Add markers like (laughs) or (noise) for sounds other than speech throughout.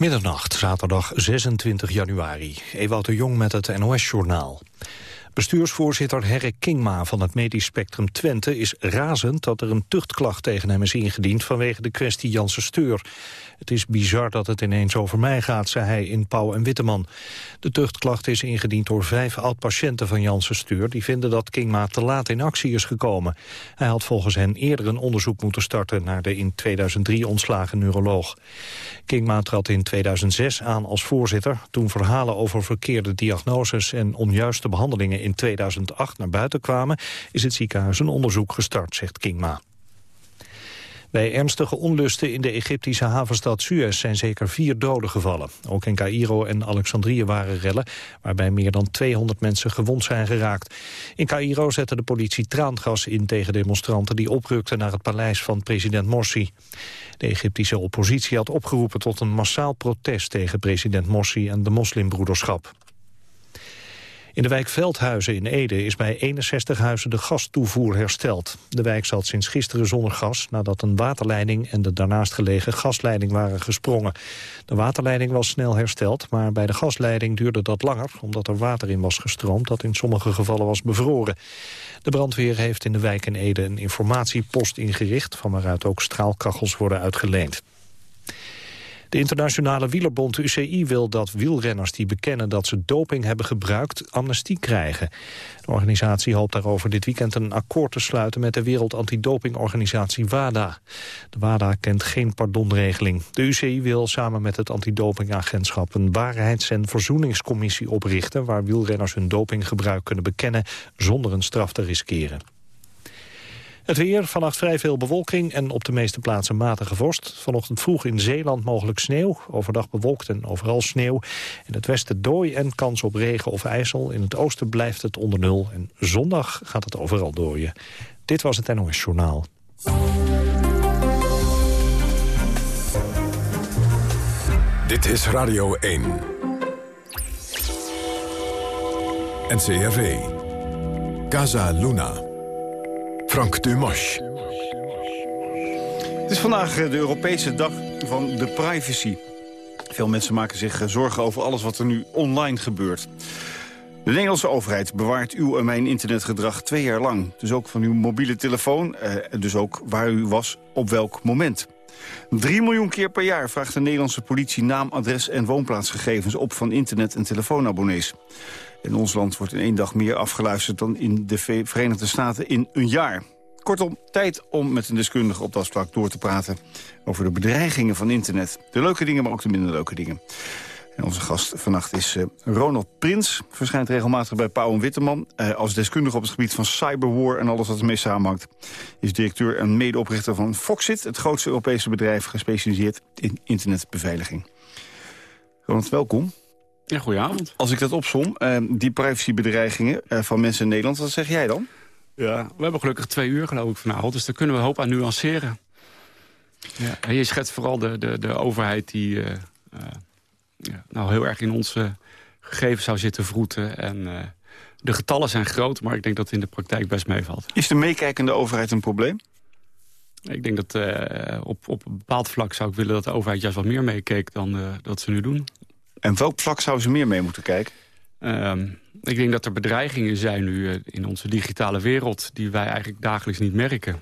Middernacht, zaterdag 26 januari. Ewout de Jong met het NOS-journaal. Bestuursvoorzitter Herre Kingma van het Medisch Spectrum Twente is razend dat er een tuchtklacht tegen hem is ingediend vanwege de kwestie Janssen Steur. Het is bizar dat het ineens over mij gaat, zei hij in Pauw en Witteman. De tuchtklacht is ingediend door vijf oud-patiënten van Janssen Steur... die vinden dat Kingma te laat in actie is gekomen. Hij had volgens hen eerder een onderzoek moeten starten... naar de in 2003 ontslagen neuroloog. Kingma trad in 2006 aan als voorzitter... toen verhalen over verkeerde diagnoses en onjuiste behandelingen in 2008 naar buiten kwamen... is het ziekenhuis een onderzoek gestart, zegt Kingma. Bij ernstige onlusten in de Egyptische havenstad Suez zijn zeker vier doden gevallen. Ook in Cairo en Alexandrië waren rellen, waarbij meer dan 200 mensen gewond zijn geraakt. In Cairo zette de politie traangas in tegen demonstranten die oprukten naar het paleis van president Morsi. De Egyptische oppositie had opgeroepen tot een massaal protest tegen president Morsi en de moslimbroederschap. In de wijk Veldhuizen in Ede is bij 61 huizen de gastoevoer hersteld. De wijk zat sinds gisteren zonder gas nadat een waterleiding en de daarnaast gelegen gasleiding waren gesprongen. De waterleiding was snel hersteld, maar bij de gasleiding duurde dat langer omdat er water in was gestroomd dat in sommige gevallen was bevroren. De brandweer heeft in de wijk in Ede een informatiepost ingericht van waaruit ook straalkachels worden uitgeleend. De internationale wielerbond UCI wil dat wielrenners die bekennen dat ze doping hebben gebruikt amnestie krijgen. De organisatie hoopt daarover dit weekend een akkoord te sluiten met de wereld antidopingorganisatie WADA. De WADA kent geen pardonregeling. De UCI wil samen met het antidopingagentschap een waarheids- en verzoeningscommissie oprichten waar wielrenners hun dopinggebruik kunnen bekennen zonder een straf te riskeren. Het weer, vannacht vrij veel bewolking en op de meeste plaatsen matige vorst. Vanochtend vroeg in Zeeland mogelijk sneeuw. Overdag bewolkt en overal sneeuw. In het westen dooi en kans op regen of ijsel. In het oosten blijft het onder nul. En zondag gaat het overal dooien. Dit was het NOS Journaal. Dit is Radio 1. NCRV. Casa Luna. Frank Dumas. Het is vandaag eh, de Europese dag van de privacy. Veel mensen maken zich eh, zorgen over alles wat er nu online gebeurt. De Nederlandse overheid bewaart uw en mijn internetgedrag twee jaar lang. Dus ook van uw mobiele telefoon, eh, dus ook waar u was op welk moment. 3 miljoen keer per jaar vraagt de Nederlandse politie naam, adres en woonplaatsgegevens op van internet- en telefoonabonnees. In ons land wordt in één dag meer afgeluisterd dan in de Verenigde Staten in een jaar. Kortom, tijd om met een deskundige op dat vlak door te praten... over de bedreigingen van internet. De leuke dingen, maar ook de minder leuke dingen. En onze gast vannacht is uh, Ronald Prins. Verschijnt regelmatig bij Pauw en Witteman. Uh, als deskundige op het gebied van cyberwar en alles wat ermee samenhangt. Is directeur en medeoprichter van Foxit. Het grootste Europese bedrijf gespecialiseerd in internetbeveiliging. Ronald, welkom. Ja, goedenavond. Als ik dat opsom, uh, die privacybedreigingen uh, van mensen in Nederland, wat zeg jij dan? Ja, we hebben gelukkig twee uur geloof ik vanavond, dus daar kunnen we een hoop aan nuanceren. Ja. En je schetst vooral de, de, de overheid die uh, ja, nou heel erg in onze gegevens zou zitten vroeten. En de getallen zijn groot, maar ik denk dat het in de praktijk best meevalt. Is de meekijkende overheid een probleem? Ik denk dat op, op een bepaald vlak zou ik willen dat de overheid juist wat meer meekeek dan dat ze nu doen. En welk vlak zouden ze meer mee moeten kijken? Uh, ik denk dat er bedreigingen zijn nu uh, in onze digitale wereld... die wij eigenlijk dagelijks niet merken.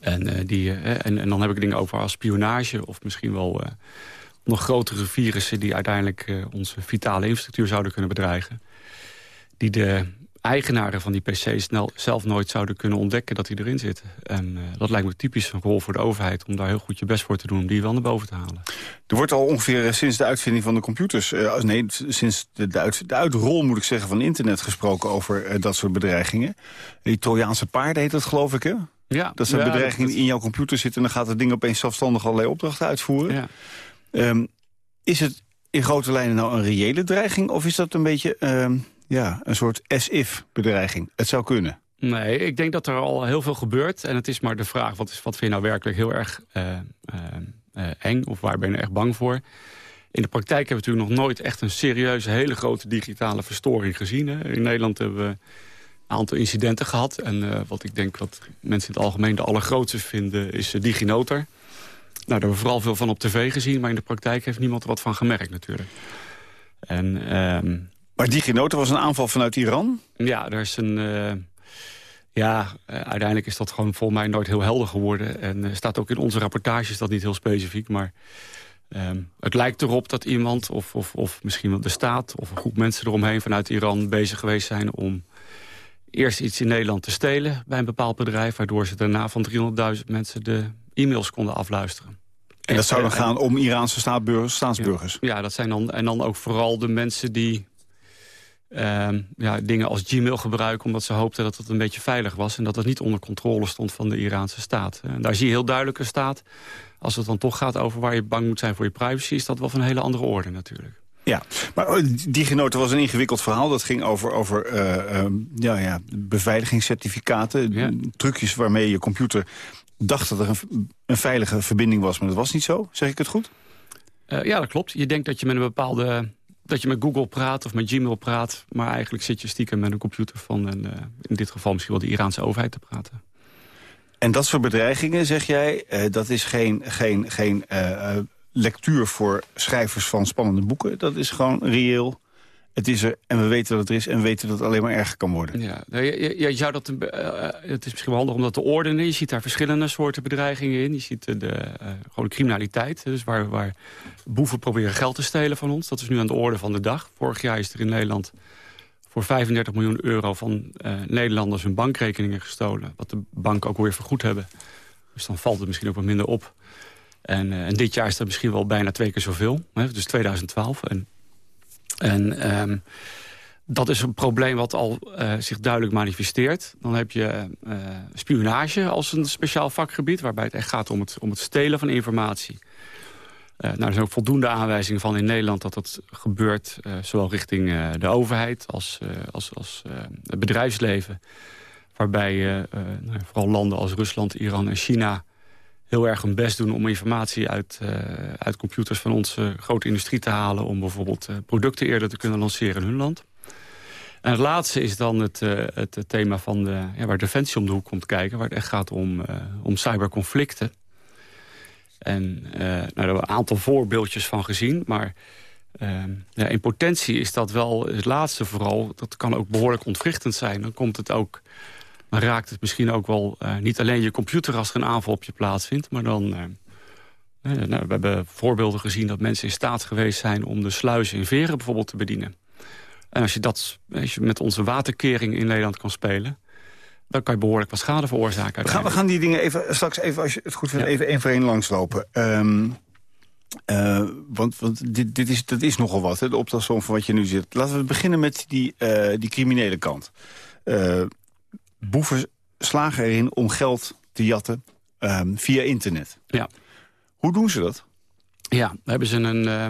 En, uh, die, en, en, dan heb ik dingen over als spionage... of misschien wel nog grotere virussen... die uiteindelijk onze vitale infrastructuur zouden kunnen bedreigen. Die de eigenaren van die pc snel, zelf nooit zouden kunnen ontdekken dat die erin zitten. En uh, dat lijkt me typisch een rol voor de overheid... om daar heel goed je best voor te doen om die wel naar boven te halen. Er wordt al ongeveer sinds de uitvinding van de computers... Uh, nee, sinds de, de, uit, de uitrol moet ik zeggen van internet gesproken... over uh, dat soort bedreigingen. Die Trojaanse paarden heet dat geloof ik, hè? Ja, dat zijn ja, bedreigingen die in jouw computer zitten... en dan gaat het ding opeens zelfstandig allerlei opdrachten uitvoeren. Ja. Um, is het in grote lijnen nou een reële dreiging... of is dat een beetje... Um, ja, een soort as-if-bedreiging. Het zou kunnen. Nee, ik denk dat er al heel veel gebeurt. En het is maar de vraag, wat, is, wat vind je nou werkelijk heel erg uh, uh, uh, eng? Of waar ben je erg bang voor? In de praktijk hebben we natuurlijk nog nooit echt een serieuze... hele grote digitale verstoring gezien. Hè. In Nederland hebben we een aantal incidenten gehad. En wat ik denk wat mensen in het algemeen de allergrootste vinden... is DigiNotar. daar hebben we vooral veel van op tv gezien... maar in de praktijk heeft niemand er wat van gemerkt natuurlijk. En, ehm, maar DigiNoten was een aanval vanuit Iran? Ja, er is een... Uh, ja, uh, uiteindelijk is dat gewoon volgens mij nooit heel helder geworden. En uh, staat ook in onze rapportages dat niet heel specifiek. Maar um, het lijkt erop dat iemand, of, of, of misschien wel de staat... of een groep mensen eromheen vanuit Iran bezig geweest zijn... om eerst iets in Nederland te stelen bij een bepaald bedrijf... waardoor ze daarna van 300.000 mensen de e-mails konden afluisteren. En dat zou dan gaan om Iraanse staatsburgers, staatsburgers? Ja, dat zijn dan, en dan ook vooral de mensen die uh, ja, dingen als Gmail gebruiken... omdat ze hoopten dat het een beetje veilig was... en dat het niet onder controle stond van de Iraanse staat. En daar zie je heel duidelijk een staat... als het dan toch gaat over waar je bang moet zijn voor je privacy... is dat wel van een hele andere orde natuurlijk. Ja, maar oh, die genoten was een ingewikkeld verhaal. Dat ging over, over uh, uh, ja, ja, beveiligingscertificaten. Ja. Trucjes waarmee je computer dacht dat er een, een, veilige verbinding was. Maar dat was niet zo. Zeg ik het goed? Uh, ja, dat klopt. Je denkt dat je met een bepaalde... dat je met Google praat of met Gmail praat. Maar eigenlijk zit je stiekem met een computer van... Een, in dit geval misschien wel de Iraanse overheid te praten. En dat soort bedreigingen, zeg jij, dat is geen, geen, geen lectuur voor schrijvers van spannende boeken. Dat is gewoon reëel. Het is er en we weten dat het er is en we weten dat het alleen maar erger kan worden. Ja, nou, je, zou dat, uh, het is misschien wel handig om dat te ordenen. Je ziet daar verschillende soorten bedreigingen in. Je ziet de, de gewoon criminaliteit, dus waar, waar boeven proberen geld te stelen van ons. Dat is nu aan de orde van de dag. Vorig jaar is er in Nederland voor 35 miljoen euro van Nederlanders hun bankrekeningen gestolen. Wat de banken ook weer vergoed hebben. Dus dan valt het misschien ook wat minder op. En, en, dit jaar is dat misschien wel bijna twee keer zoveel. Hè, dus 2012. En, en um, dat is een probleem wat al uh, zich duidelijk manifesteert. Dan heb je uh, spionage als een speciaal vakgebied... waarbij het echt gaat om het, om het stelen van informatie. nou, er zijn ook voldoende aanwijzingen van in Nederland... dat dat gebeurt zowel richting de overheid als, als, als het bedrijfsleven. Waarbij nou, vooral landen als Rusland, Iran en China heel erg hun best doen om informatie uit, uh, uit computers van onze grote industrie te halen... om bijvoorbeeld uh, producten eerder te kunnen lanceren in hun land. En het laatste is dan het, uh, het thema van de, ja, waar Defensie om de hoek komt kijken... waar het echt gaat om, om cyberconflicten. En nou, daar hebben we een aantal voorbeeldjes van gezien, maar... ja, in potentie is dat wel het laatste vooral. Dat kan ook behoorlijk ontwrichtend zijn. Dan komt het ook dan raakt het misschien ook wel uh, niet alleen je computer als er een aanval op je plaatsvindt. Maar dan, uh, nou, we hebben voorbeelden gezien dat mensen in staat geweest zijn om de sluizen in Veren bijvoorbeeld te bedienen. En als je dat als je met onze waterkering in Nederland kan spelen dan kan je behoorlijk wat schade veroorzaken. We gaan, we gaan die dingen even, straks even, als je het goed vindt, even één voor één langslopen. Um, uh, want want dit, dit is, dat is nogal wat, hè, de optelsom van wat je nu zit. Laten we beginnen met die, uh, die criminele kant. Uh, boeven slagen erin om geld te jatten um, via internet. Ja. Hoe doen ze dat? Ja, hebben ze een... Uh,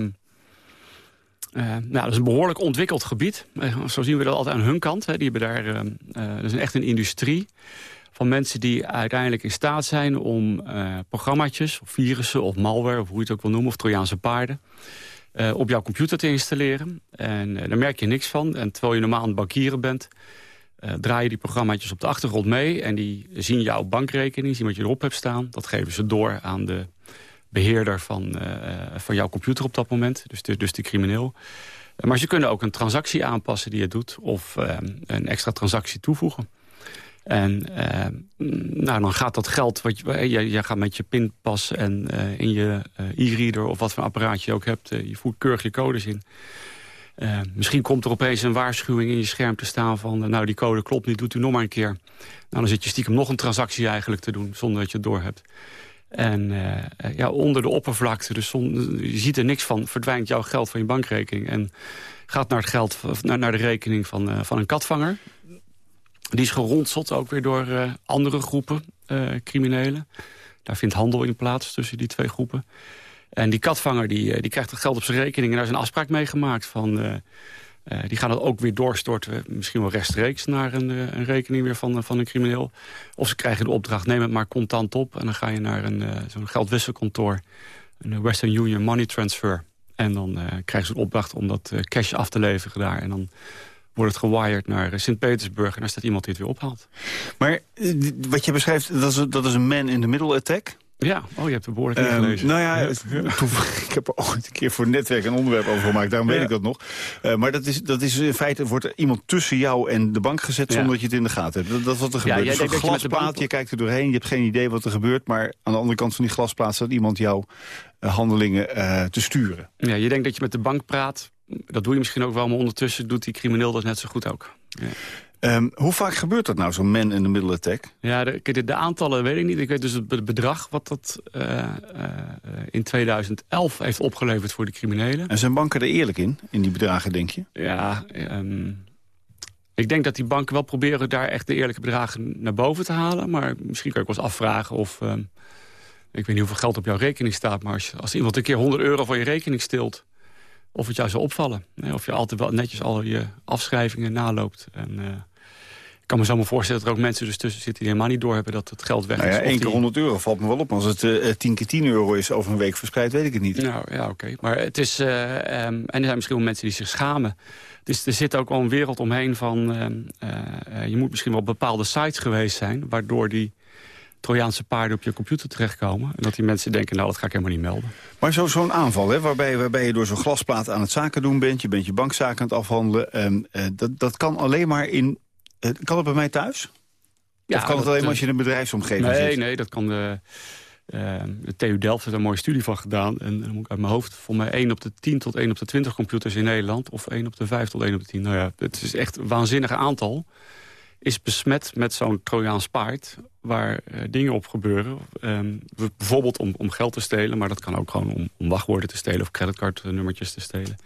uh, nou, dat is een behoorlijk ontwikkeld gebied. Uh, zo zien we dat altijd aan hun kant. Hè. Die hebben daar, uh, dat is echt een industrie van mensen die uiteindelijk in staat zijn om programmaatjes, of virussen of malware, of hoe je het ook wil noemen, of Trojaanse paarden, op jouw computer te installeren. En daar merk je niks van. En terwijl je normaal aan het bankieren bent, draai je die programmaatjes op de achtergrond mee... en die zien jouw bankrekening, zien wat je erop hebt staan. Dat geven ze door aan de beheerder van, uh, van jouw computer op dat moment. Dus de, dus de crimineel. maar ze kunnen ook een transactie aanpassen die je doet... of een extra transactie toevoegen. En nou, dan gaat dat geld, wat je, je, je gaat met je pinpas en in je e-reader... of wat voor apparaat je ook hebt, je voert keurig je codes in... Uh, misschien komt er opeens een waarschuwing in je scherm te staan van... Uh, nou, die code klopt niet, doet u nog maar een keer. Nou, dan zit je stiekem nog een transactie eigenlijk te doen... zonder dat je het doorhebt. En uh, ja, onder de oppervlakte, dus je ziet er niks van... verdwijnt jouw geld van je bankrekening... en gaat naar, het geld, naar, naar de rekening van, van een katvanger. Die is geronseld ook weer door andere groepen criminelen. Daar vindt handel in plaats tussen die twee groepen. En die katvanger die, eh, die krijgt het geld op zijn rekening... en daar is een afspraak mee gemaakt van... Uh, uh, die gaan dat ook weer doorstorten, misschien wel rechtstreeks... naar een, een rekening weer van, van een crimineel. Of ze krijgen de opdracht, neem het maar contant op... en dan ga je naar een zo'n geldwisselkantoor... een Western Union Money Transfer. En dan krijgen ze de opdracht om dat cash af te leveren daar. En dan wordt het gewired naar Sint-Petersburg... en daar staat iemand die het weer ophaalt. Maar wat je beschrijft, dat is, dat is een man-in-the-middle attack... Ja, oh, je hebt de behoorlijk Ehm, gelezen. nou ja, (laughs) ik heb er ooit een keer voor netwerk een onderwerp over gemaakt. Daarom weet Ja. ik dat nog. Eh, maar dat is, dat is in feite, wordt er iemand tussen jou en de bank gezet... Ja. zonder dat je het in de gaten hebt. Dat, dat is wat er gebeurt. jij Dus een glasplaat, bank- je kijkt er doorheen, je hebt geen idee wat er gebeurt... maar aan de andere kant van die glasplaat staat iemand jouw eh, handelingen eh, te sturen. Ja, je denkt dat je met de bank praat. Dat doe je misschien ook wel, maar ondertussen doet die crimineel dat net zo goed ook. Ja. Ehm, hoe vaak gebeurt dat nou, zo'n man in the middle attack? Ja, de, de, de aantallen weet ik niet. Ik weet dus het be- bedrag wat dat eh, eh, in 2011 heeft opgeleverd voor de criminelen. En zijn banken er eerlijk in, in die bedragen, denk je? Ja, ehm, ik denk dat die banken wel proberen daar echt de eerlijke bedragen naar boven te halen. Maar misschien kan ik wel eens afvragen of... ehm, ik weet niet hoeveel geld op jouw rekening staat... maar als, als iemand een keer 100 euro van je rekening stilt... of het jou zou opvallen. Of je altijd wel netjes al je afschrijvingen naloopt. En, eh, ik kan me zo maar voorstellen dat er ook mensen dus tussen zitten... die helemaal niet doorhebben dat het geld weg is. Nou ja, één die- keer 100 euro valt me wel op. Als het eh, 10 keer 10 euro is over een week verspreid, weet ik het niet. Nou ja, oké. Maar het is. eh, ehm, en er zijn misschien wel mensen die zich schamen. Dus er zit ook wel een wereld omheen van. ehm, eh, eh, je moet misschien wel op bepaalde sites geweest zijn. waardoor die Trojaanse paarden op je computer terechtkomen. En dat die mensen denken: nou, dat ga ik helemaal niet melden. Maar zo- zo'n aanval, hè, waarbij, waarbij je door zo'n glasplaat aan het zaken doen bent... je bent je bankzaken aan het afhandelen... ehm, eh, dat, dat kan alleen maar in... eh, kan het bij mij thuis? of kan het alleen maar eh, als je in een bedrijfsomgeving Nee, zit? nee, dat kan de. de TU Delft heeft een mooie studie van gedaan. En dan moet ik uit mijn hoofd voor mij 1 op de 10 tot 1 op de 20 computers in Nederland. Of 1 op de 5 tot 1 op de 10. Nou ja, het is echt een waanzinnig aantal. Is besmet met zo'n Trojaans paard. Waar eh, dingen op gebeuren. Ehm, bijvoorbeeld om, om geld te stelen. Maar dat kan ook gewoon om, om wachtwoorden te stelen. Of creditcardnummertjes te stelen.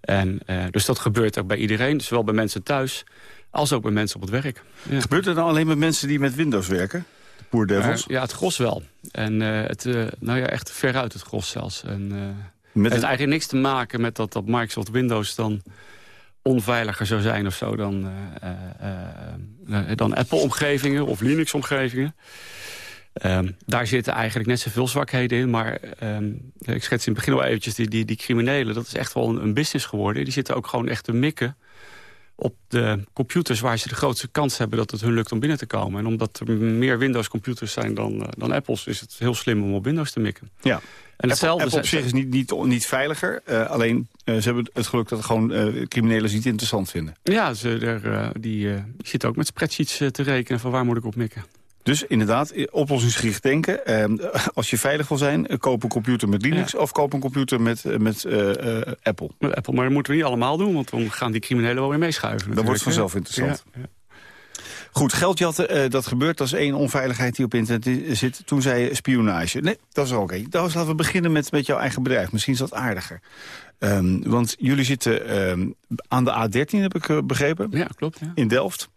En, eh, dus dat gebeurt ook bij iedereen. Zowel bij mensen thuis als ook bij mensen op het werk. Ja. Gebeurt het dan alleen met mensen die met Windows werken? De poor devils? Maar, ja, het gros wel. En eh, het, nou ja, echt veruit het gros zelfs. En, met het het, heeft eigenlijk niks te maken met dat, dat Microsoft Windows dan onveiliger zou zijn of zo dan, eh, eh, eh, dan Apple-omgevingen of Linux-omgevingen. Ehm, daar zitten eigenlijk net zoveel zwakheden in. Maar ehm, ik schets in het begin al eventjes die, die, die criminelen. Dat is echt wel een, een business geworden. Die zitten ook gewoon echt te mikken op de computers waar ze de grootste kans hebben dat het hun lukt om binnen te komen. En omdat er meer Windows-computers zijn dan, eh, dan Apples... is het heel slim om op Windows te mikken. ja. En hetzelfde Apple op zich is niet, niet, niet veiliger. eh, alleen eh, ze hebben het geluk dat gewoon criminelen ze niet interessant vinden. Ja, ze, er, die, zitten ook met spreadsheets te rekenen van waar moet ik op mikken. Dus inderdaad, oplossingsgericht denken. Eh, (laughs) als je veilig wil zijn, eh, koop een computer met Linux... of koop een computer met, eh, met eh, Apple. Met Apple, maar dat moeten we niet allemaal doen, want dan gaan die criminelen wel weer meeschuiven. Dat wordt vanzelf interessant. Ja, ja. Goed, geldjatten, dat gebeurt. Dat is één onveiligheid die op internet zit. Toen zei je spionage. Nee, dat is ook oké. Nou, laten we beginnen met, met jouw eigen bedrijf. Misschien is dat aardiger. Ehm, want jullie zitten ehm, aan de A13, heb ik begrepen, Ja, klopt. Ja. in Delft.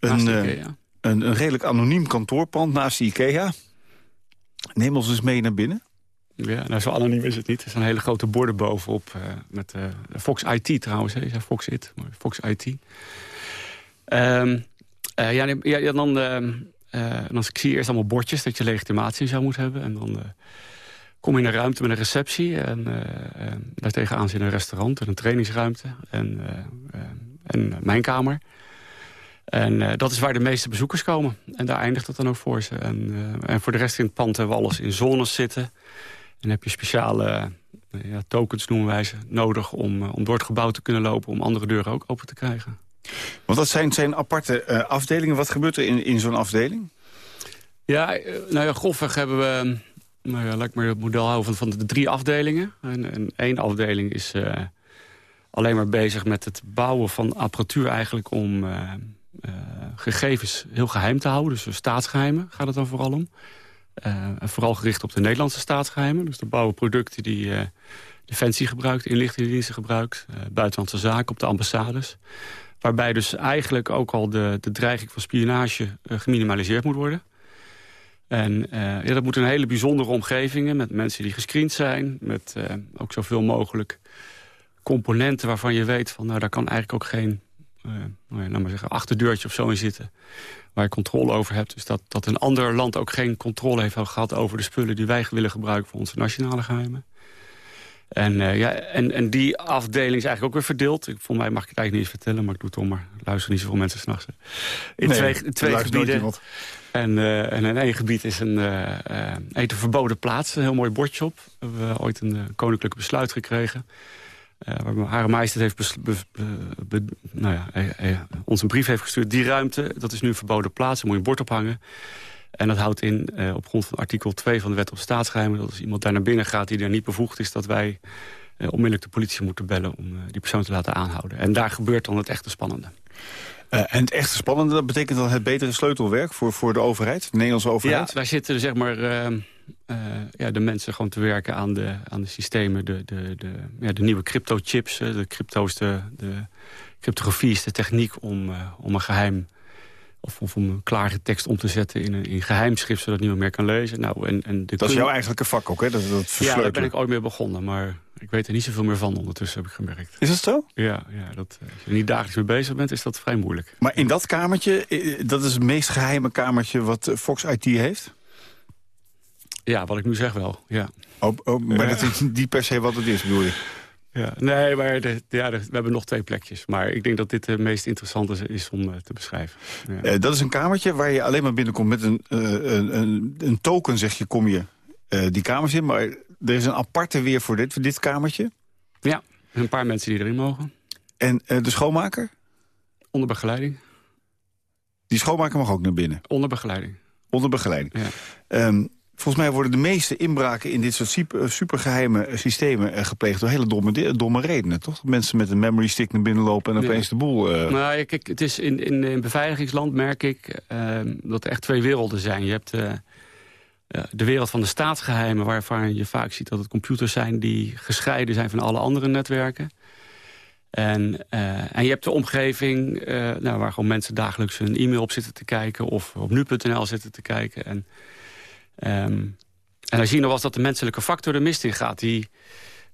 Naast Een. Een, een redelijk anoniem kantoorpand naast de IKEA. Neem ons eens mee naar binnen. Ja, nou, zo anoniem is het niet. Er staan hele grote borden bovenop. eh, met eh, Fox IT trouwens. Hè. Fox IT, maar Fox IT. Eh, ja, dan, ehm, eh, dan zie je eerst allemaal bordjes dat je legitimatie zou moeten hebben. En dan kom je in een ruimte met een receptie. En uh, daar tegenaan zit een restaurant en een trainingsruimte. En, uh, uh, en mijn kamer. En uh, dat is waar de meeste bezoekers komen. En daar eindigt het dan ook voor ze. En, uh, en voor de rest in het pand hebben we alles in zones zitten. En heb je speciale uh, ja, tokens, noemen wij ze, nodig... Om, om door het gebouw te kunnen lopen... om andere deuren ook open te krijgen. Want dat zijn, zijn aparte afdelingen. Wat gebeurt er in, in zo'n afdeling? Ja, nou ja, grofweg hebben we... Nou ja, laat ik maar het model houden van, van de drie afdelingen. En, en één afdeling is alleen maar bezig met het bouwen van apparatuur... eigenlijk om gegevens heel geheim te houden. Dus staatsgeheimen gaat het dan vooral om. En vooral gericht op de Nederlandse staatsgeheimen. Dus de bouwen producten die uh, Defensie gebruikt, inlichtingendiensten gebruikt... Buitenlandse zaken op de ambassades. Waarbij dus eigenlijk ook al de, de dreiging van spionage geminimaliseerd moet worden. En ja, dat moet een hele bijzondere omgevingen... met mensen die gescreend zijn, met ook zoveel mogelijk componenten... waarvan je weet van, nou, daar kan eigenlijk ook geen nou ja, maar zeggen, achterdeurtje of zo in zitten waar je controle over hebt. Dus dat, dat een ander land ook geen controle heeft gehad over de spullen die wij willen gebruiken voor onze nationale geheimen. En, ja, en, en die afdeling is eigenlijk ook weer verdeeld. Ik, voor mij mag ik het eigenlijk niet eens vertellen, maar ik doe het om maar. Luisteren niet zoveel mensen s'nachts. In Nee, twee, gebieden. En, eh, en in één gebied is een, eh eh, heet een verboden plaats. Een heel mooi bordje op. We hebben ooit een eh, koninklijke besluit gekregen. Eh waar Hare Majesteit heeft nou ja, ons een brief heeft gestuurd. Die ruimte, dat is nu een verboden plaats. Daar moet je een bord ophangen. En dat houdt in, eh, op grond van artikel 2 van de wet op staatsgeheimen... dat als iemand daar naar binnen gaat die daar niet bevoegd is... dat wij eh, onmiddellijk de politie moeten bellen om eh, die persoon te laten aanhouden. En daar gebeurt dan het echte spannende. En het echte spannende, dat betekent dan het betere sleutelwerk voor, voor de overheid, de Nederlandse Ja, overheid? daar zitten zeg maar, eh, ja, de mensen gewoon te werken aan de, aan de systemen. De, de, de, ja, de nieuwe crypto-chips. eh, De crypto's, de, de cryptografie is de techniek om, eh, om een geheim... Of, of om een klare tekst om te zetten in, een, in geheimschrift... zodat niemand meer kan lezen. Nou, en, en de Dat is jouw eigenlijke vak ook, hè? Dat, dat Ja, daar ben ik ooit mee begonnen. Maar ik weet er niet zoveel meer van ondertussen, heb ik gemerkt. Is dat zo? Ja, ja dat, als je er niet dagelijks mee bezig bent, is dat vrij moeilijk. Maar in dat kamertje, dat is het meest geheime kamertje wat Fox IT heeft? Ja, wat ik nu zeg wel, ja. Oh, oh, maar dat is niet per se wat het is, bedoel je? Ja, nee, maar de, ja, de- we hebben nog twee plekjes. Maar ik denk dat dit het meest interessante is om eh, te beschrijven. Ja. Eh, dat is een kamertje waar je alleen maar binnenkomt met een, eh, een, een, een token, zeg je, kom je die kamers in. Maar er is een aparte weer voor dit, voor dit kamertje. ja, een paar mensen die erin mogen. En de schoonmaker? Onder begeleiding. Die schoonmaker mag ook naar binnen, Onder begeleiding, onder begeleiding. ja. Ehm, volgens mij worden de meeste inbraken in dit soort super- supergeheime eh, systemen eh, gepleegd... door hele domme, domme redenen, toch? Dat mensen met een memory stick naar binnen lopen en Ja. opeens de boel... eh, Nou, ja, kijk, het is in, in, in beveiligingsland merk ik eh, dat er echt twee werelden zijn. Je hebt eh, de wereld van de staatsgeheimen... waarvan je vaak ziet dat het computers zijn die gescheiden zijn van alle andere netwerken. En, eh, en je hebt de omgeving eh, nou, waar gewoon mensen dagelijks hun e-mail op zitten te kijken... of op nu.nl zitten te kijken. En, ehm, en dan zie je nog wel eens dat de menselijke factor er mist in gaat. Die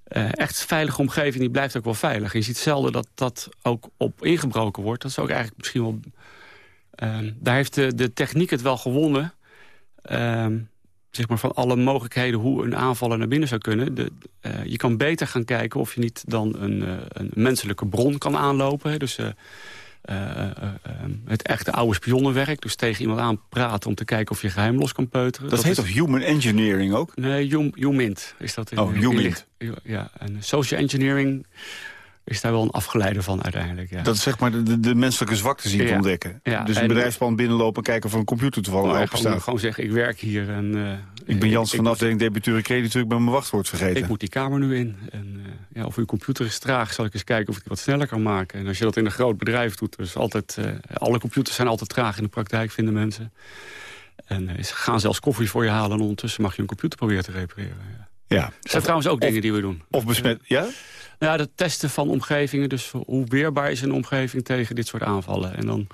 eh, echt veilige omgeving die blijft ook wel veilig. Je ziet zelden dat dat ook op ingebroken wordt. Dat is ook eigenlijk misschien wel... ehm, daar heeft de, de techniek het wel gewonnen... Ehm, zeg maar van alle mogelijkheden hoe een aanvaller naar binnen zou kunnen. De, eh, je kan beter gaan kijken of je niet dan een, eh, een menselijke bron kan aanlopen. Dus het echte oude spionnenwerk. Dus tegen iemand aan praten om te kijken of je geheim los kan peuteren. dat, heet is, toch human engineering ook? Nee, Humint is dat. In, Oh, in- Humint. in- Ja, en social engineering is daar wel een afgeleide van uiteindelijk. Ja. Dat is zeg maar de, de, menselijke zwakte zien te ontdekken. Ja, dus een en- bedrijfsplan binnenlopen en kijken of een computer toevallig Nou, open gewoon, staat. gewoon zeggen, ik werk hier en... eh, Ik ben Jans van de afdeling debituren crediteur, ik ben mijn wachtwoord vergeten. Ik moet die kamer nu in. En eh, ja, of uw computer is traag, zal ik eens kijken of ik die wat sneller kan maken. En als je dat in een groot bedrijf doet, dus altijd, eh, alle computers zijn altijd traag in de praktijk, vinden mensen. En ze gaan zelfs koffie voor je halen en ondertussen mag je een computer proberen te repareren. Ja. Ja. Er zijn trouwens ook dingen die we doen. Of besmet, ja? Ja, het testen van omgevingen. Dus hoe weerbaar is een omgeving tegen dit soort aanvallen. En dan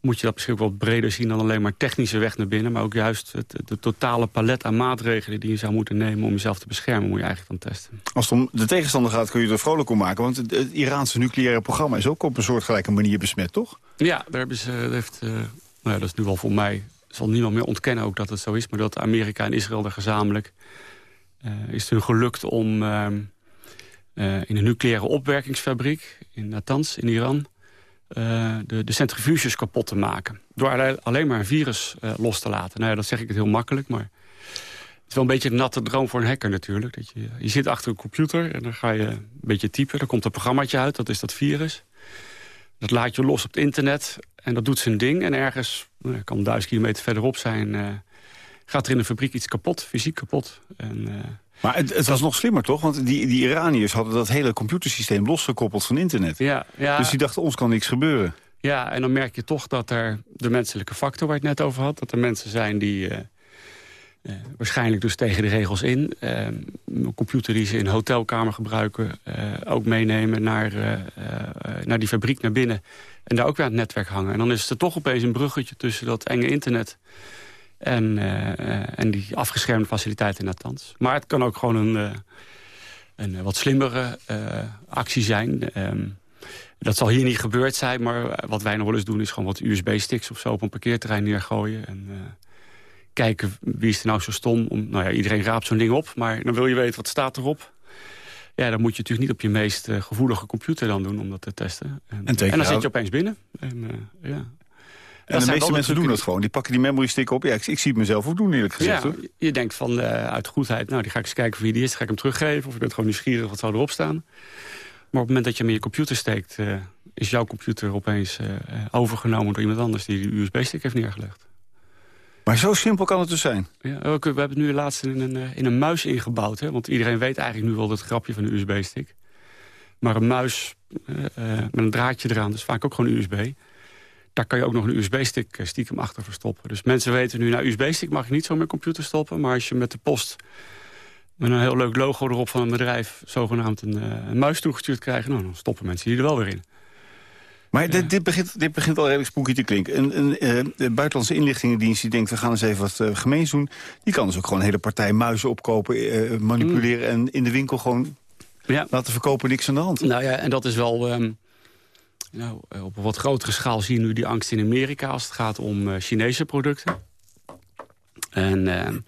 moet je dat misschien ook wat breder zien dan alleen maar technische weg naar binnen. Maar ook juist het, de totale palet aan maatregelen die je zou moeten nemen om jezelf te beschermen, moet je eigenlijk dan testen. Als het om de tegenstander gaat, kun je er vrolijk om maken. Want het, Iraanse nucleaire programma is ook op een soortgelijke manier besmet, toch? Ja, daar hebben ze, dat heeft, eh, nou ja, dat is nu wel voor mij, zal niemand meer ontkennen ook dat het zo is. Maar dat Amerika en Israël er gezamenlijk is het hun gelukt om ehm, eh, in een nucleaire opwerkingsfabriek in Natanz in Iran eh, de, de centrifuges kapot te maken. Door alle- alleen maar een virus eh, los te laten. Nou ja, dat zeg ik het heel makkelijk, maar het is wel een beetje een natte droom voor een hacker natuurlijk. Dat je, je zit achter een computer en dan ga je een beetje typen. Er komt een programmaatje uit, dat is dat virus. Dat laat je los op het internet en dat doet zijn ding. En ergens, nou, kan duizend kilometer verderop zijn... eh, gaat er in een fabriek iets kapot, fysiek kapot. En, eh, Maar het, het was nog slimmer, toch? Want die, die Iraniërs hadden dat hele computersysteem losgekoppeld van internet. ja, ja, Dus die dachten, ons kan niks gebeuren. ja, en dan merk je toch dat er de menselijke factor waar ik het net over had... dat er mensen zijn die eh, eh, waarschijnlijk dus tegen de regels in... een computer die ze in hotelkamer gebruiken... ook meenemen naar, naar die fabriek naar binnen... en daar ook weer aan het netwerk hangen. En dan is er toch opeens een bruggetje tussen dat enge internet... en, eh, en die afgeschermde faciliteiten in Natanz. Maar het kan ook gewoon een, eh, een eh, wat slimmere actie zijn... Ehm, dat zal hier niet gebeurd zijn, maar wat wij nog wel eens doen... is gewoon wat USB-sticks of zo op een parkeerterrein neergooien. En kijken wie is er nou zo stom. Om, nou ja, iedereen raapt zo'n ding op, maar dan wil je weten wat staat erop. Ja, dan moet je natuurlijk niet op je meest gevoelige computer dan doen om dat te testen. En, En dan zit je opeens binnen. En, ja. En Dat de meeste mensen doen dat gewoon. Die pakken die memory stick op. Ja, ik, ik zie het mezelf ook doen eerlijk gezegd. Ja, hoor. je denkt van eh, uit goedheid, nou die ga ik eens kijken wie die is. Ga ik hem teruggeven of je bent gewoon nieuwsgierig wat zou erop staan. Maar op het moment dat je hem in je computer steekt... eh, is jouw computer opeens eh, overgenomen door iemand anders... die de USB-stick heeft neergelegd. Maar zo simpel kan het dus zijn. Ja, ook, we hebben het nu laatst in een, in een muis ingebouwd. Hè? Want iedereen weet eigenlijk nu wel het grapje van de USB-stick. Maar een muis met een draadje eraan, dus vaak ook gewoon USB... daar kan je ook nog een USB-stick eh, stiekem achter verstoppen. Dus mensen weten nu, nou, USB-stick mag je niet zo met computer stoppen... maar als je met de post met een heel leuk logo erop van een bedrijf... zogenaamd een, eh, een muis toegestuurd krijgt... Nou, dan stoppen mensen die er wel weer in. Maar dit, dit, begint, dit begint al redelijk spooky te klinken. Een, een eh, de buitenlandse inlichtingendienst die denkt... we gaan eens even wat uh, gemeens doen. Die kan dus ook gewoon een hele partij muizen opkopen... manipuleren en in de winkel gewoon Ja. laten verkopen. Niks aan de hand. Nou ja, en dat is wel... ehm, nou, eh, op een wat grotere schaal zie nu die angst in Amerika... als het gaat om eh, Chinese producten. En ehm,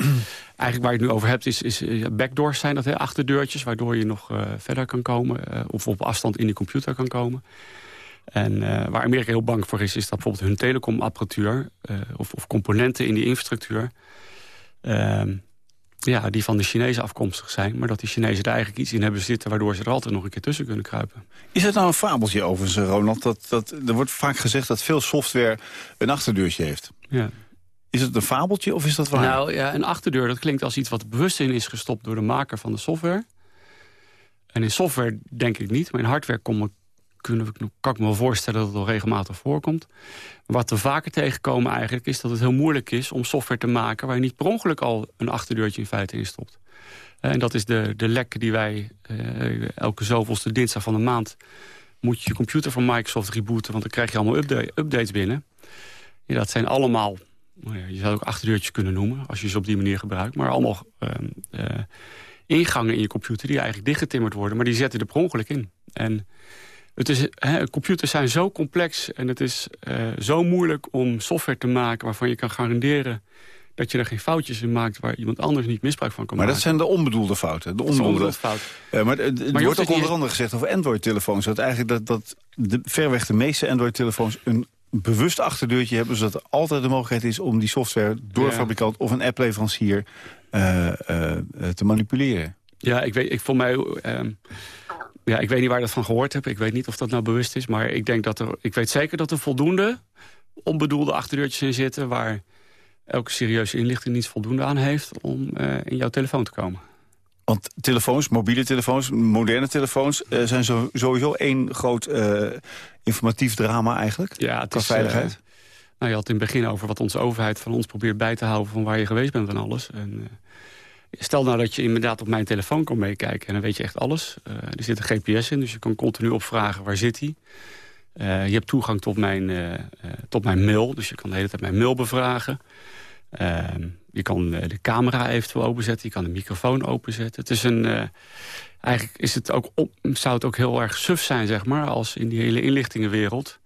eigenlijk waar je het nu over hebt, is, is eh, backdoors zijn dat, hè, achterdeurtjes... waardoor je nog eh, verder kan komen eh, of op afstand in die computer kan komen. En eh, waar Amerika heel bang voor is, is dat bijvoorbeeld hun telecomapparatuur... eh, of, of componenten in die infrastructuur... ja, die van de Chinezen afkomstig zijn... maar dat die Chinezen er eigenlijk iets in hebben zitten... waardoor ze er altijd nog een keer tussen kunnen kruipen. Is het nou een fabeltje overigens, Ronald? Dat, dat, er wordt vaak gezegd dat veel software een achterdeurtje heeft. Ja. Is het een fabeltje of is dat waar? Nou ja, een achterdeur, dat klinkt als iets wat bewust in is gestopt... door de maker van de software. En in software denk ik niet, maar in hardware kom ik, kunnen we, kan ik me wel voorstellen... dat het al regelmatig voorkomt. Wat we vaker tegenkomen eigenlijk is dat het heel moeilijk is... om software te maken waar je niet per ongeluk al een achterdeurtje in feite in stopt. En dat is de, de die wij eh, elke zoveelste dinsdag van de maand... moet je je computer van Microsoft rebooten... want dan krijg je allemaal update, updates binnen. Ja, dat zijn allemaal, nou je zou het ook achterdeurtjes kunnen noemen... als je ze op die manier gebruikt. Maar allemaal ehm, eh, ingangen in je computer die eigenlijk dichtgetimmerd worden... maar die zetten er per ongeluk in. En het is, hè, computers zijn zo complex en het is eh, zo moeilijk om software te maken... waarvan je kan garanderen dat je er geen foutjes in maakt... waar iemand anders niet misbruik van kan maar dat maken. zijn de onbedoelde fouten. De onbedoelde, onbedoeld fout. Eh, maar het, het je wordt ook onder andere gezegd over Android-telefoons. Dat eigenlijk dat, dat de, verreweg de meeste Android-telefoons een bewust achterdeurtje hebben... zodat er altijd de mogelijkheid is om die software door een Ja. fabrikant of een appleverancier eh, eh, eh, te manipuleren. Ja, ik weet, ik voor mij, ehm, ja, ik weet niet waar ik dat van gehoord heb. Ik weet niet of dat nou bewust is, maar ik denk dat er, ik weet zeker dat er voldoende onbedoelde achterdeurtjes in zitten waar elke serieuze inlichting niet voldoende aan heeft om eh, in jouw telefoon te komen. Want telefoons, mobiele telefoons, moderne telefoons... eh, zijn zo, sowieso één groot eh, informatief drama eigenlijk. Ja, het Qua is, veiligheid? nou, je had in het begin over wat onze overheid van ons probeert bij te houden... van waar je geweest bent en alles. En, stel nou dat je inderdaad op mijn telefoon kan meekijken... en dan weet je echt alles. Eh, er zit een GPS in, dus je kan continu opvragen waar zit hij. Eh, je hebt toegang tot mijn, eh, tot mijn mail, dus je kan de hele tijd mijn mail bevragen. Ehm, je kan de camera eventueel openzetten, je kan de microfoon openzetten. Het is een... eigenlijk is het ook zou het ook heel erg suf zijn, zeg maar... als in die hele inlichtingenwereld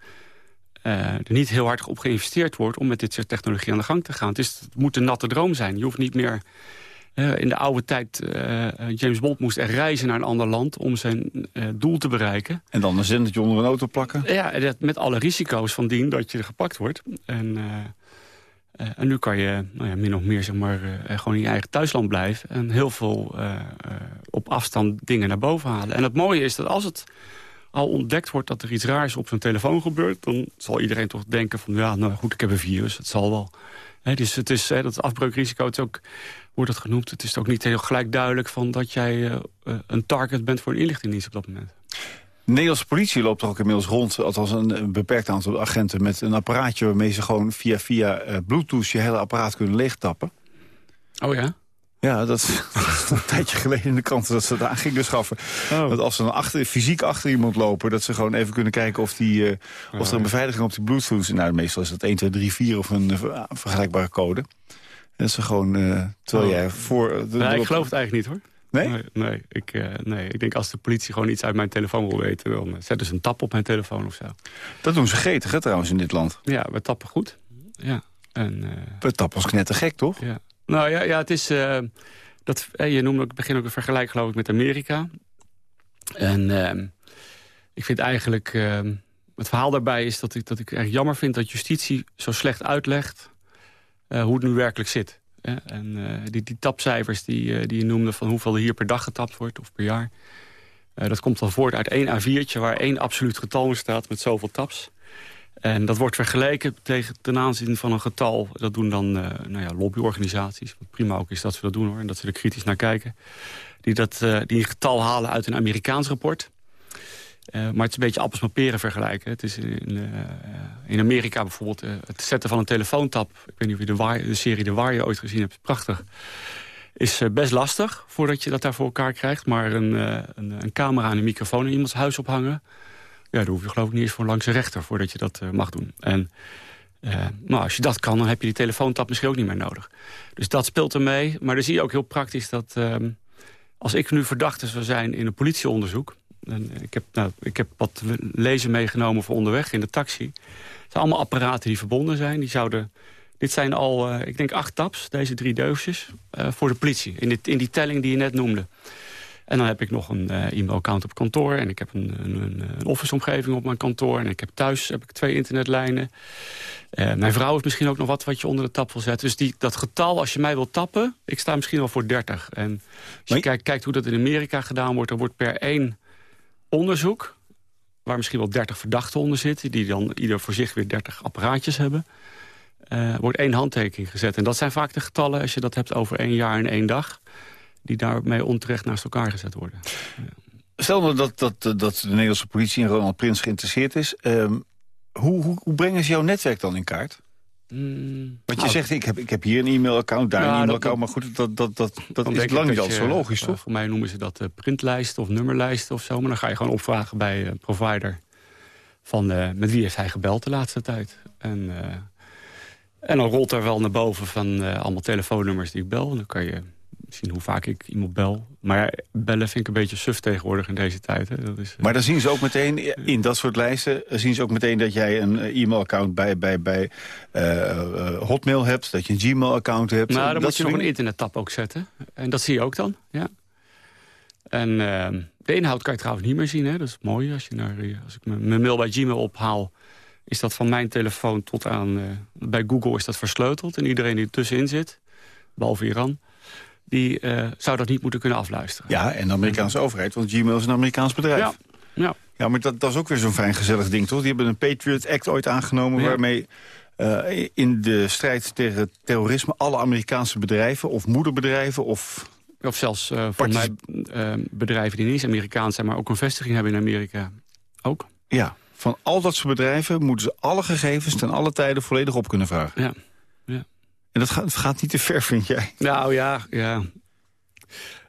er niet heel hard op geïnvesteerd wordt... om met dit soort technologie aan de gang te gaan. Het, is, het moet een natte droom zijn. Je hoeft niet meer... eh, in de oude tijd, eh, James Bond moest er reizen naar een ander land... om zijn doel te bereiken. En dan een zendertje onder een auto plakken? Ja, dat met alle risico's van dien dat je er gepakt wordt. En, en nu kan je nou ja, min of meer zeg maar, gewoon in je eigen thuisland blijven... en heel veel op afstand dingen naar boven halen. En het mooie is dat als het al ontdekt wordt dat er iets raars op zo'n telefoon gebeurt... dan zal iedereen toch denken van, ja, nou goed, ik heb een virus, het zal wel. Dus het is, hè, dat afbreukrisico, het is ook, wordt het genoemd... het is ook niet heel gelijk duidelijk van dat jij eh, eh, een target bent voor een inlichtingendienst op dat moment. De Nederlandse politie loopt er ook inmiddels rond, althans een, een beperkt aantal agenten... met een apparaatje waarmee ze gewoon via, via eh, bluetooth je hele apparaat kunnen leegtappen. Oh ja? Ja, dat is (laughs) een tijdje geleden in de krant dat ze het aan gingen schaffen. Oh. Dat als ze dan achter, fysiek achter iemand lopen... dat ze gewoon even kunnen kijken of, die, of er een beveiliging op die bluetooth... Nou, meestal is dat 1, 2, 3, 4 of een vergelijkbare code. En dat ze gewoon, eh, terwijl Oh. jij voor... eh, de- Nee, de- ik geloof het eigenlijk niet, hoor. Nee? Nee, nee, ik, eh, nee, ik denk als de politie gewoon iets uit mijn telefoon wil weten... dan zetten ze een tap op mijn telefoon of zo. Dat doen ze gretig, hè, trouwens, in dit land. Ja, we tappen goed. Ja. En, eh, We tappen als knettergek, toch? ja. Nou ja, ja het is... eh, dat, je noemde ook, begin ook een vergelijk geloof ik met Amerika. En ehm, ik vind eigenlijk... Ehm, het verhaal daarbij is dat ik, dat ik erg jammer vind... dat justitie zo slecht uitlegt hoe het nu werkelijk zit. En die, die tapcijfers die, die je noemde... van hoeveel er hier per dag getapt wordt of per jaar... dat komt dan voort uit één A4'tje... waar één absoluut getal in staat met zoveel taps. En dat wordt vergeleken tegen, ten aanzien van een getal. Dat doen dan nou ja, lobbyorganisaties. Prima ook is dat ze dat doen hoor. En dat ze er kritisch naar kijken. Die dat die getal halen uit een Amerikaans rapport. Uh, maar het is een beetje appels met peren vergelijken. Het is in, in Amerika bijvoorbeeld het zetten van een telefoontap. Ik weet niet of je de, Wire, de serie De Wire ooit gezien hebt. Prachtig. Is best lastig voordat je dat daar voor elkaar krijgt. Maar een, een, een camera en een microfoon in iemands huis ophangen ja, daar hoef je geloof ik niet eens voor langs de rechter voordat je dat mag doen. En nou, als je dat kan, dan heb je die telefoontap misschien ook niet meer nodig. Dus dat speelt er mee. Maar dan zie je ook heel praktisch dat uh, als ik nu verdachte zou zijn in een politieonderzoek... En ik, heb, nou, ik heb wat lezen meegenomen voor onderweg in de taxi. Het zijn allemaal apparaten die verbonden zijn. Die zouden, dit zijn al, ik denk, acht taps, deze drie doosjes, voor de politie. In, dit, in die telling die je net noemde. En dan heb ik nog een uh, e-mailaccount op kantoor. En ik heb een, een, een office-omgeving op mijn kantoor. En ik heb thuis heb ik twee internetlijnen. Uh, mijn vrouw is misschien ook nog wat wat je onder de tap wil zetten. Dus die, dat getal, als je mij wilt tappen... ik sta misschien wel voor 30. En als je kijkt, kijkt hoe dat in Amerika gedaan wordt... er wordt per één onderzoek... waar misschien wel 30 verdachten onder zitten... die dan ieder voor zich weer 30 apparaatjes hebben... Uh, wordt één handtekening gezet. En dat zijn vaak de getallen als je dat hebt over één jaar en één dag die daarmee onterecht naast elkaar gezet worden. Stel nou dat, dat, dat de Nederlandse politie in Ronald Prins geïnteresseerd is. Um, hoe, hoe, hoe, brengen ze jouw netwerk dan in kaart? Mm, Want je nou, zegt, ik heb, ik heb hier een e-mailaccount, daar een e-mailaccount. Maar goed, dat, dat, dat, dat is lang niet altijd zo logisch, uh, toch? Voor mij noemen ze dat uh, printlijsten of nummerlijsten of zo. Maar dan ga je gewoon opvragen bij een provider... van met wie heeft hij gebeld de laatste tijd. En, en dan rolt er wel naar boven van allemaal telefoonnummers die ik bel. En dan kan je zien hoe vaak ik iemand bel. Maar bellen vind ik een beetje suf tegenwoordig in deze tijd. Hè. Dat is, maar dan zien ze ook meteen, in dat soort lijsten... zien ze ook meteen dat jij een eh, e-mailaccount bij, bij, bij uh, Hotmail hebt... dat je een Gmail-account hebt. Nou, dan moet je nog een internettap ook zetten. En dat zie je ook dan, ja. En uh, de inhoud kan je trouwens niet meer zien. Hè. Dat is mooi. Als, je naar, als ik mijn mail bij Gmail ophaal... is dat van mijn telefoon tot aan... bij Google is dat versleuteld. En iedereen die tussenin zit, behalve Iran die uh, zou dat niet moeten kunnen afluisteren. Ja, en de Amerikaanse overheid, want Gmail is een Amerikaans bedrijf. Ja, ja. ja maar dat, dat is ook weer zo'n fijn gezellig ding, toch? Die hebben een Patriot Act ooit aangenomen... waarmee uh, in de strijd tegen terrorisme alle Amerikaanse bedrijven... of moederbedrijven of... Of zelfs uh, voor mij bedrijven die niet Amerikaans zijn... maar ook een vestiging hebben in Amerika. Ook. Ja, van al dat soort bedrijven moeten ze alle gegevens... ten alle tijden volledig op kunnen vragen. Ja. En dat gaat, gaat niet te ver, vind jij? Nou ja, ja.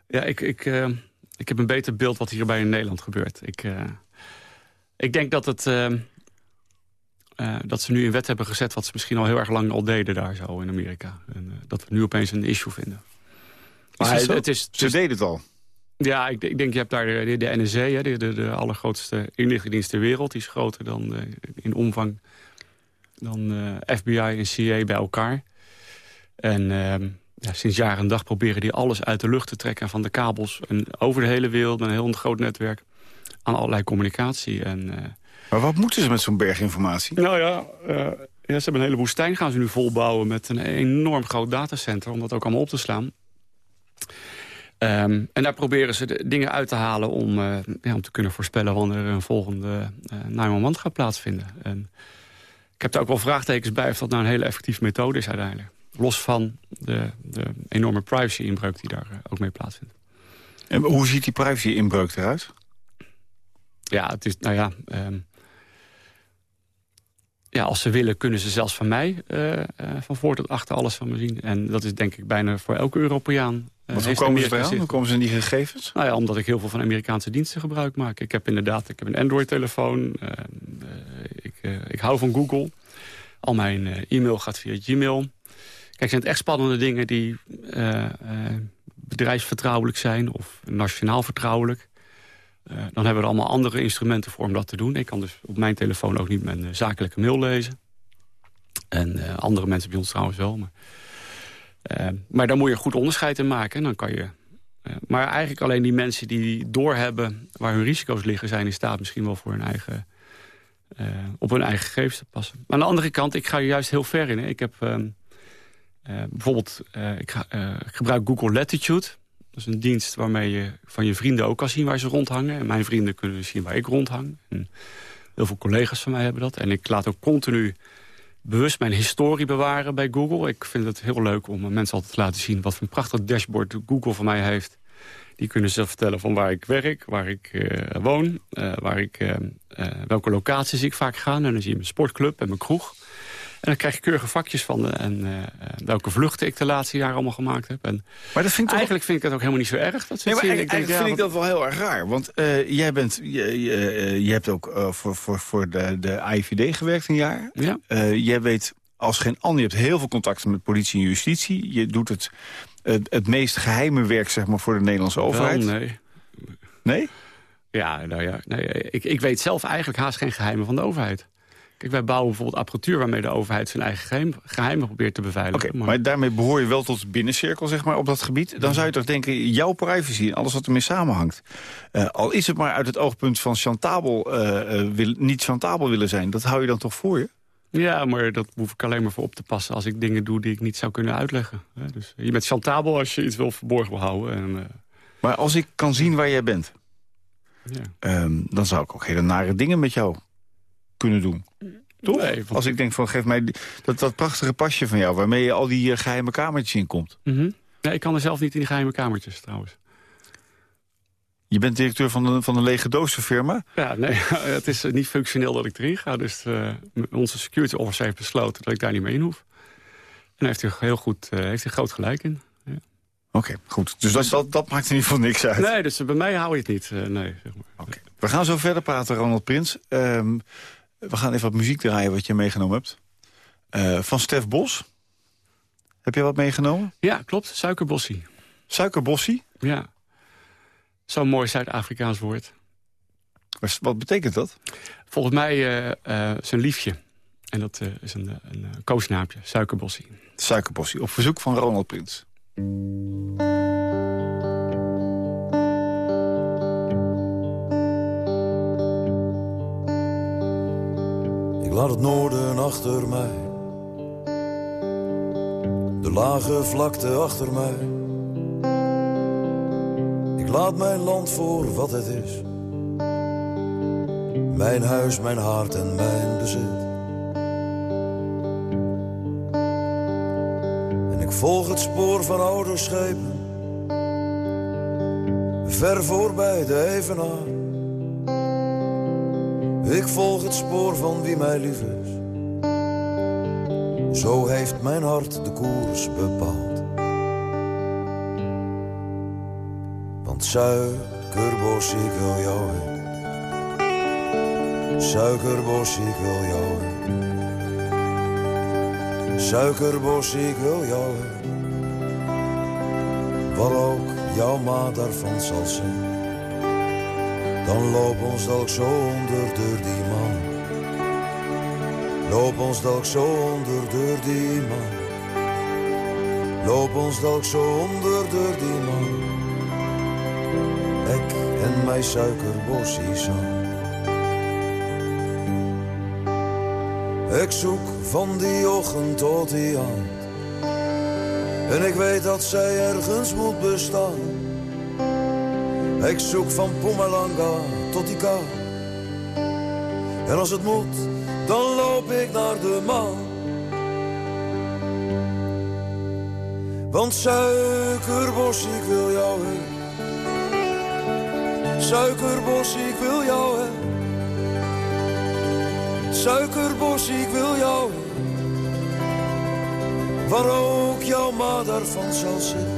Ja, ik, ik, uh, ik heb een beter beeld wat hierbij in Nederland gebeurt. Ik, uh, ik denk dat, het, uh, dat ze nu in wet hebben gezet... wat ze misschien al heel erg lang al deden daar zo in Amerika. En dat we nu opeens een issue vinden. Maar is het, is, ze deden het al. Ja, ik, ik, denk je hebt daar de, de hè, de, de, de allergrootste inlichtingendienst ter wereld. Die is groter dan in omvang dan FBI en CIA bij elkaar. En ehm, ja, sinds jaar en dag proberen die alles uit de lucht te trekken... van de kabels en over de hele wereld met een heel groot netwerk... aan allerlei communicatie. En, eh, maar wat moeten ze met zo'n berginformatie? Nou ja, ja, ze hebben een hele woestijn gaan ze nu volbouwen... met een enorm groot datacenter om dat ook allemaal op te slaan. Um, en daar proberen ze de dingen uit te halen om, uh, ja, om te kunnen voorspellen... wanneer er een volgende uh, 9 gaat plaatsvinden. En ik heb daar ook wel vraagtekens bij of dat nou een hele effectieve methode is uiteindelijk. Los van de, de enorme privacy-inbreuk die daar eh, ook mee plaatsvindt. En hoe ziet die privacy-inbreuk eruit? Ja, het is, nou ja... Um, ja, als ze willen kunnen ze zelfs van mij uh, uh, van voor tot achter alles van me zien. En dat is denk ik bijna voor elke Europeaan. Uh, hoe komen ze bij Hoe komen ze in die gegevens? Nou ja, omdat ik heel veel van Amerikaanse diensten gebruik maak. Ik heb inderdaad ik heb een Android-telefoon. ik, ik hou van Google. Al mijn e-mail gaat via Gmail. Kijk, zijn het echt spannende dingen die uh, bedrijfsvertrouwelijk zijn... of nationaal vertrouwelijk... Uh, dan hebben we er allemaal andere instrumenten voor om dat te doen. Ik kan dus op mijn telefoon ook niet mijn zakelijke mail lezen. En andere mensen bij ons trouwens wel. Maar, maar daar moet je goed onderscheid in maken. En dan kan je maar eigenlijk alleen die mensen die doorhebben waar hun risico's liggen... zijn in staat misschien wel voor hun eigen, op hun eigen gegevens te passen. Maar aan de andere kant, ik ga juist heel ver in. Hè. Ik heb uh, bijvoorbeeld, ik, ik, gebruik Google Latitude. Dat is een dienst waarmee je van je vrienden ook kan zien waar ze rondhangen. En mijn vrienden kunnen zien waar ik rondhang. Heel veel collega's van mij hebben dat. En ik laat ook continu bewust mijn historie bewaren bij Google. Ik vind het heel leuk om mensen altijd te laten zien... wat voor een prachtig dashboard Google voor mij heeft. Die kunnen zelf vertellen van waar ik werk, waar ik woon... Waar ik, welke locaties ik vaak ga. En dan zie je mijn sportclub en mijn kroeg. En dan krijg je keurige vakjes van en welke vluchten ik de laatste jaren allemaal gemaakt heb. En maar dat vind ik eigenlijk vind ik het ook helemaal niet zo erg. Dat nee, maar eigenlijk, ik denk, vind ik dat wel heel erg raar. Want jij bent, je, je, je hebt ook voor, voor, voor de, de AIVD gewerkt een jaar. Ja. jij weet als geen ander, je hebt heel veel contacten met politie en justitie. Je doet het, het, het meest geheime werk zeg maar, voor de Nederlandse overheid. Wel, nee. Nee? Ja, nou ja, nee, ik, ik weet zelf eigenlijk haast geen geheimen van de overheid. Kijk, wij bouwen bijvoorbeeld apparatuur waarmee de overheid zijn eigen geheim, geheimen probeert te beveiligen. Oké, maar... daarmee behoor je wel tot de binnencirkel zeg maar, op dat gebied. Dan zou je toch denken, jouw privacy en alles wat ermee samenhangt. Uh, al is het maar uit het oogpunt van chantabel, uh, uh, wil, niet chantabel willen zijn. Dat hou je dan toch voor je? Ja, maar dat hoef ik alleen maar voor op te passen... als ik dingen doe die ik niet zou kunnen uitleggen. Dus je bent chantabel als je iets wil verborgen wil houden. En, uh... Maar als ik kan zien waar jij bent... Ja. Um, dan zou ik ook hele nare dingen met jou kunnen doen. Toch? Nee, Als ik denk van geef mij dat, dat prachtige pasje van jou... waarmee je al die uh, geheime kamertjes in komt. Mm -hmm. Nee, ik kan er zelf niet in die geheime kamertjes trouwens. Je bent directeur van een, van een lege dozenfirma? Ja, nee, (laughs) het is niet functioneel dat ik erin ga. Dus uh, onze security officer heeft besloten dat ik daar niet mee in hoef. En heeft hij heel goed, uh, heeft hij groot gelijk in. Ja. Oké, okay, goed. Dus dat, dat, dat, maakt in ieder geval niks uit? Nee, dus bij mij hou je het niet. Uh, nee, zeg maar. Okay. We gaan zo verder praten, Ronald Prins. Um, we gaan even wat muziek draaien wat je meegenomen hebt. van Stef Bos. Heb je wat meegenomen? Ja, klopt. Suikerbossie. Suikerbossie? Ja. Zo'n mooi Zuid-Afrikaans woord. Wat betekent dat? Volgens mij uh, uh, zijn liefje. En dat is een, een koosnaampje, Suikerbossie. Suikerbossie, op verzoek van Ronald Prins. Laat het noorden achter mij. De lage vlakte achter mij laat mijn land voor wat het is. Mijn huis, mijn hart en mijn bezit. En ik volg het spoor van oude schepen. Ver voorbij de evenaar. Ik volg het spoor van wie mij lief is. Zo heeft mijn hart de koers bepaald. Suikerbos, ik wil jou heen. Suikerbos, ik wil jou heen. Suikerbos, ik wil jou heen. Wat ook jouw ma daarvan zal zijn. Dan loop ons dalk zo onder door die man. Loop ons dalk zo onder door die man. Loop ons dalk zo onder door die man en mijn suikerbosjes aan. Ik zoek van die ochtend tot die aan. En ik weet dat zij ergens moet bestaan. Ik zoek van Pumalanga tot kaan. En als het moet, dan loop ik naar de maan. Want suikerbos, ik wil jou heen. Suikerbos, ik wil jou hè. Suikerbos, ik wil jou Waar ook jouw ma daarvan zal zitten.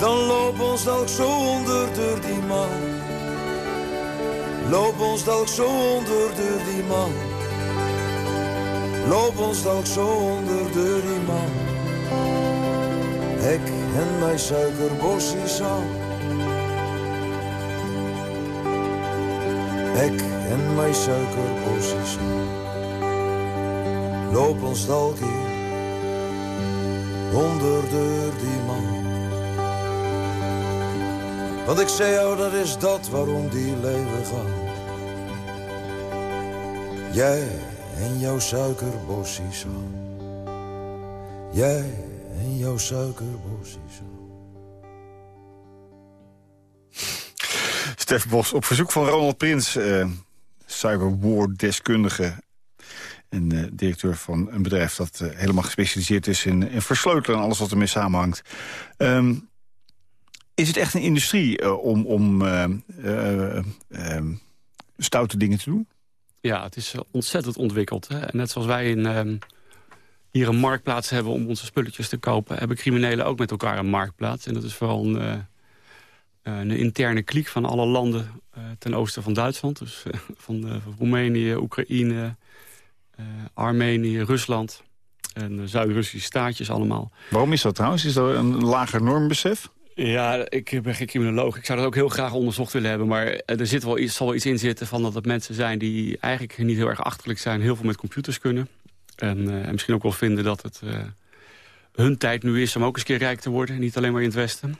Dan loop ons dalk zo onder door die man. Loop ons dalk zo onder door die man. Loop ons dalk zo onder door die man. Ik en mijn suikerbosje samen. Ik en mijn suikerbosjes. Loop ons dalk hier, onder deur die man. Want ik zei jou, dat is dat waarom die leven gaat. Jij en jouw suikerbosjes Jij en jouw suikerbosjes Stef Bos, op verzoek van Ronald Prins, uh, cyberwar-deskundige... en uh, directeur van een bedrijf dat uh, helemaal gespecialiseerd is in, in versleutelen... en alles wat ermee samenhangt. Um, is het echt een industrie om, om ehm, stoute dingen te doen? Ja, het is ontzettend ontwikkeld. Hè? Net zoals wij in, hier een marktplaats hebben om onze spulletjes te kopen... hebben criminelen ook met elkaar een marktplaats. En dat is vooral een eh, een interne kliek van alle landen eh, ten oosten van Duitsland. Dus eh, (laughs) van, Roemenië, Oekraïne, Armenië, Rusland en Zuid-Russische staatjes allemaal. Waarom is dat trouwens? Is er een lager normbesef? Ja, ik ben geen criminoloog. Ik zou dat ook heel graag onderzocht willen hebben. Maar er zit wel iets, zal wel iets in zitten van dat het mensen zijn... die eigenlijk niet heel erg achterlijk zijn. Heel veel met computers kunnen. En, en misschien ook wel vinden dat het hun tijd nu is om ook eens keer rijk te worden. Niet alleen maar in het Westen.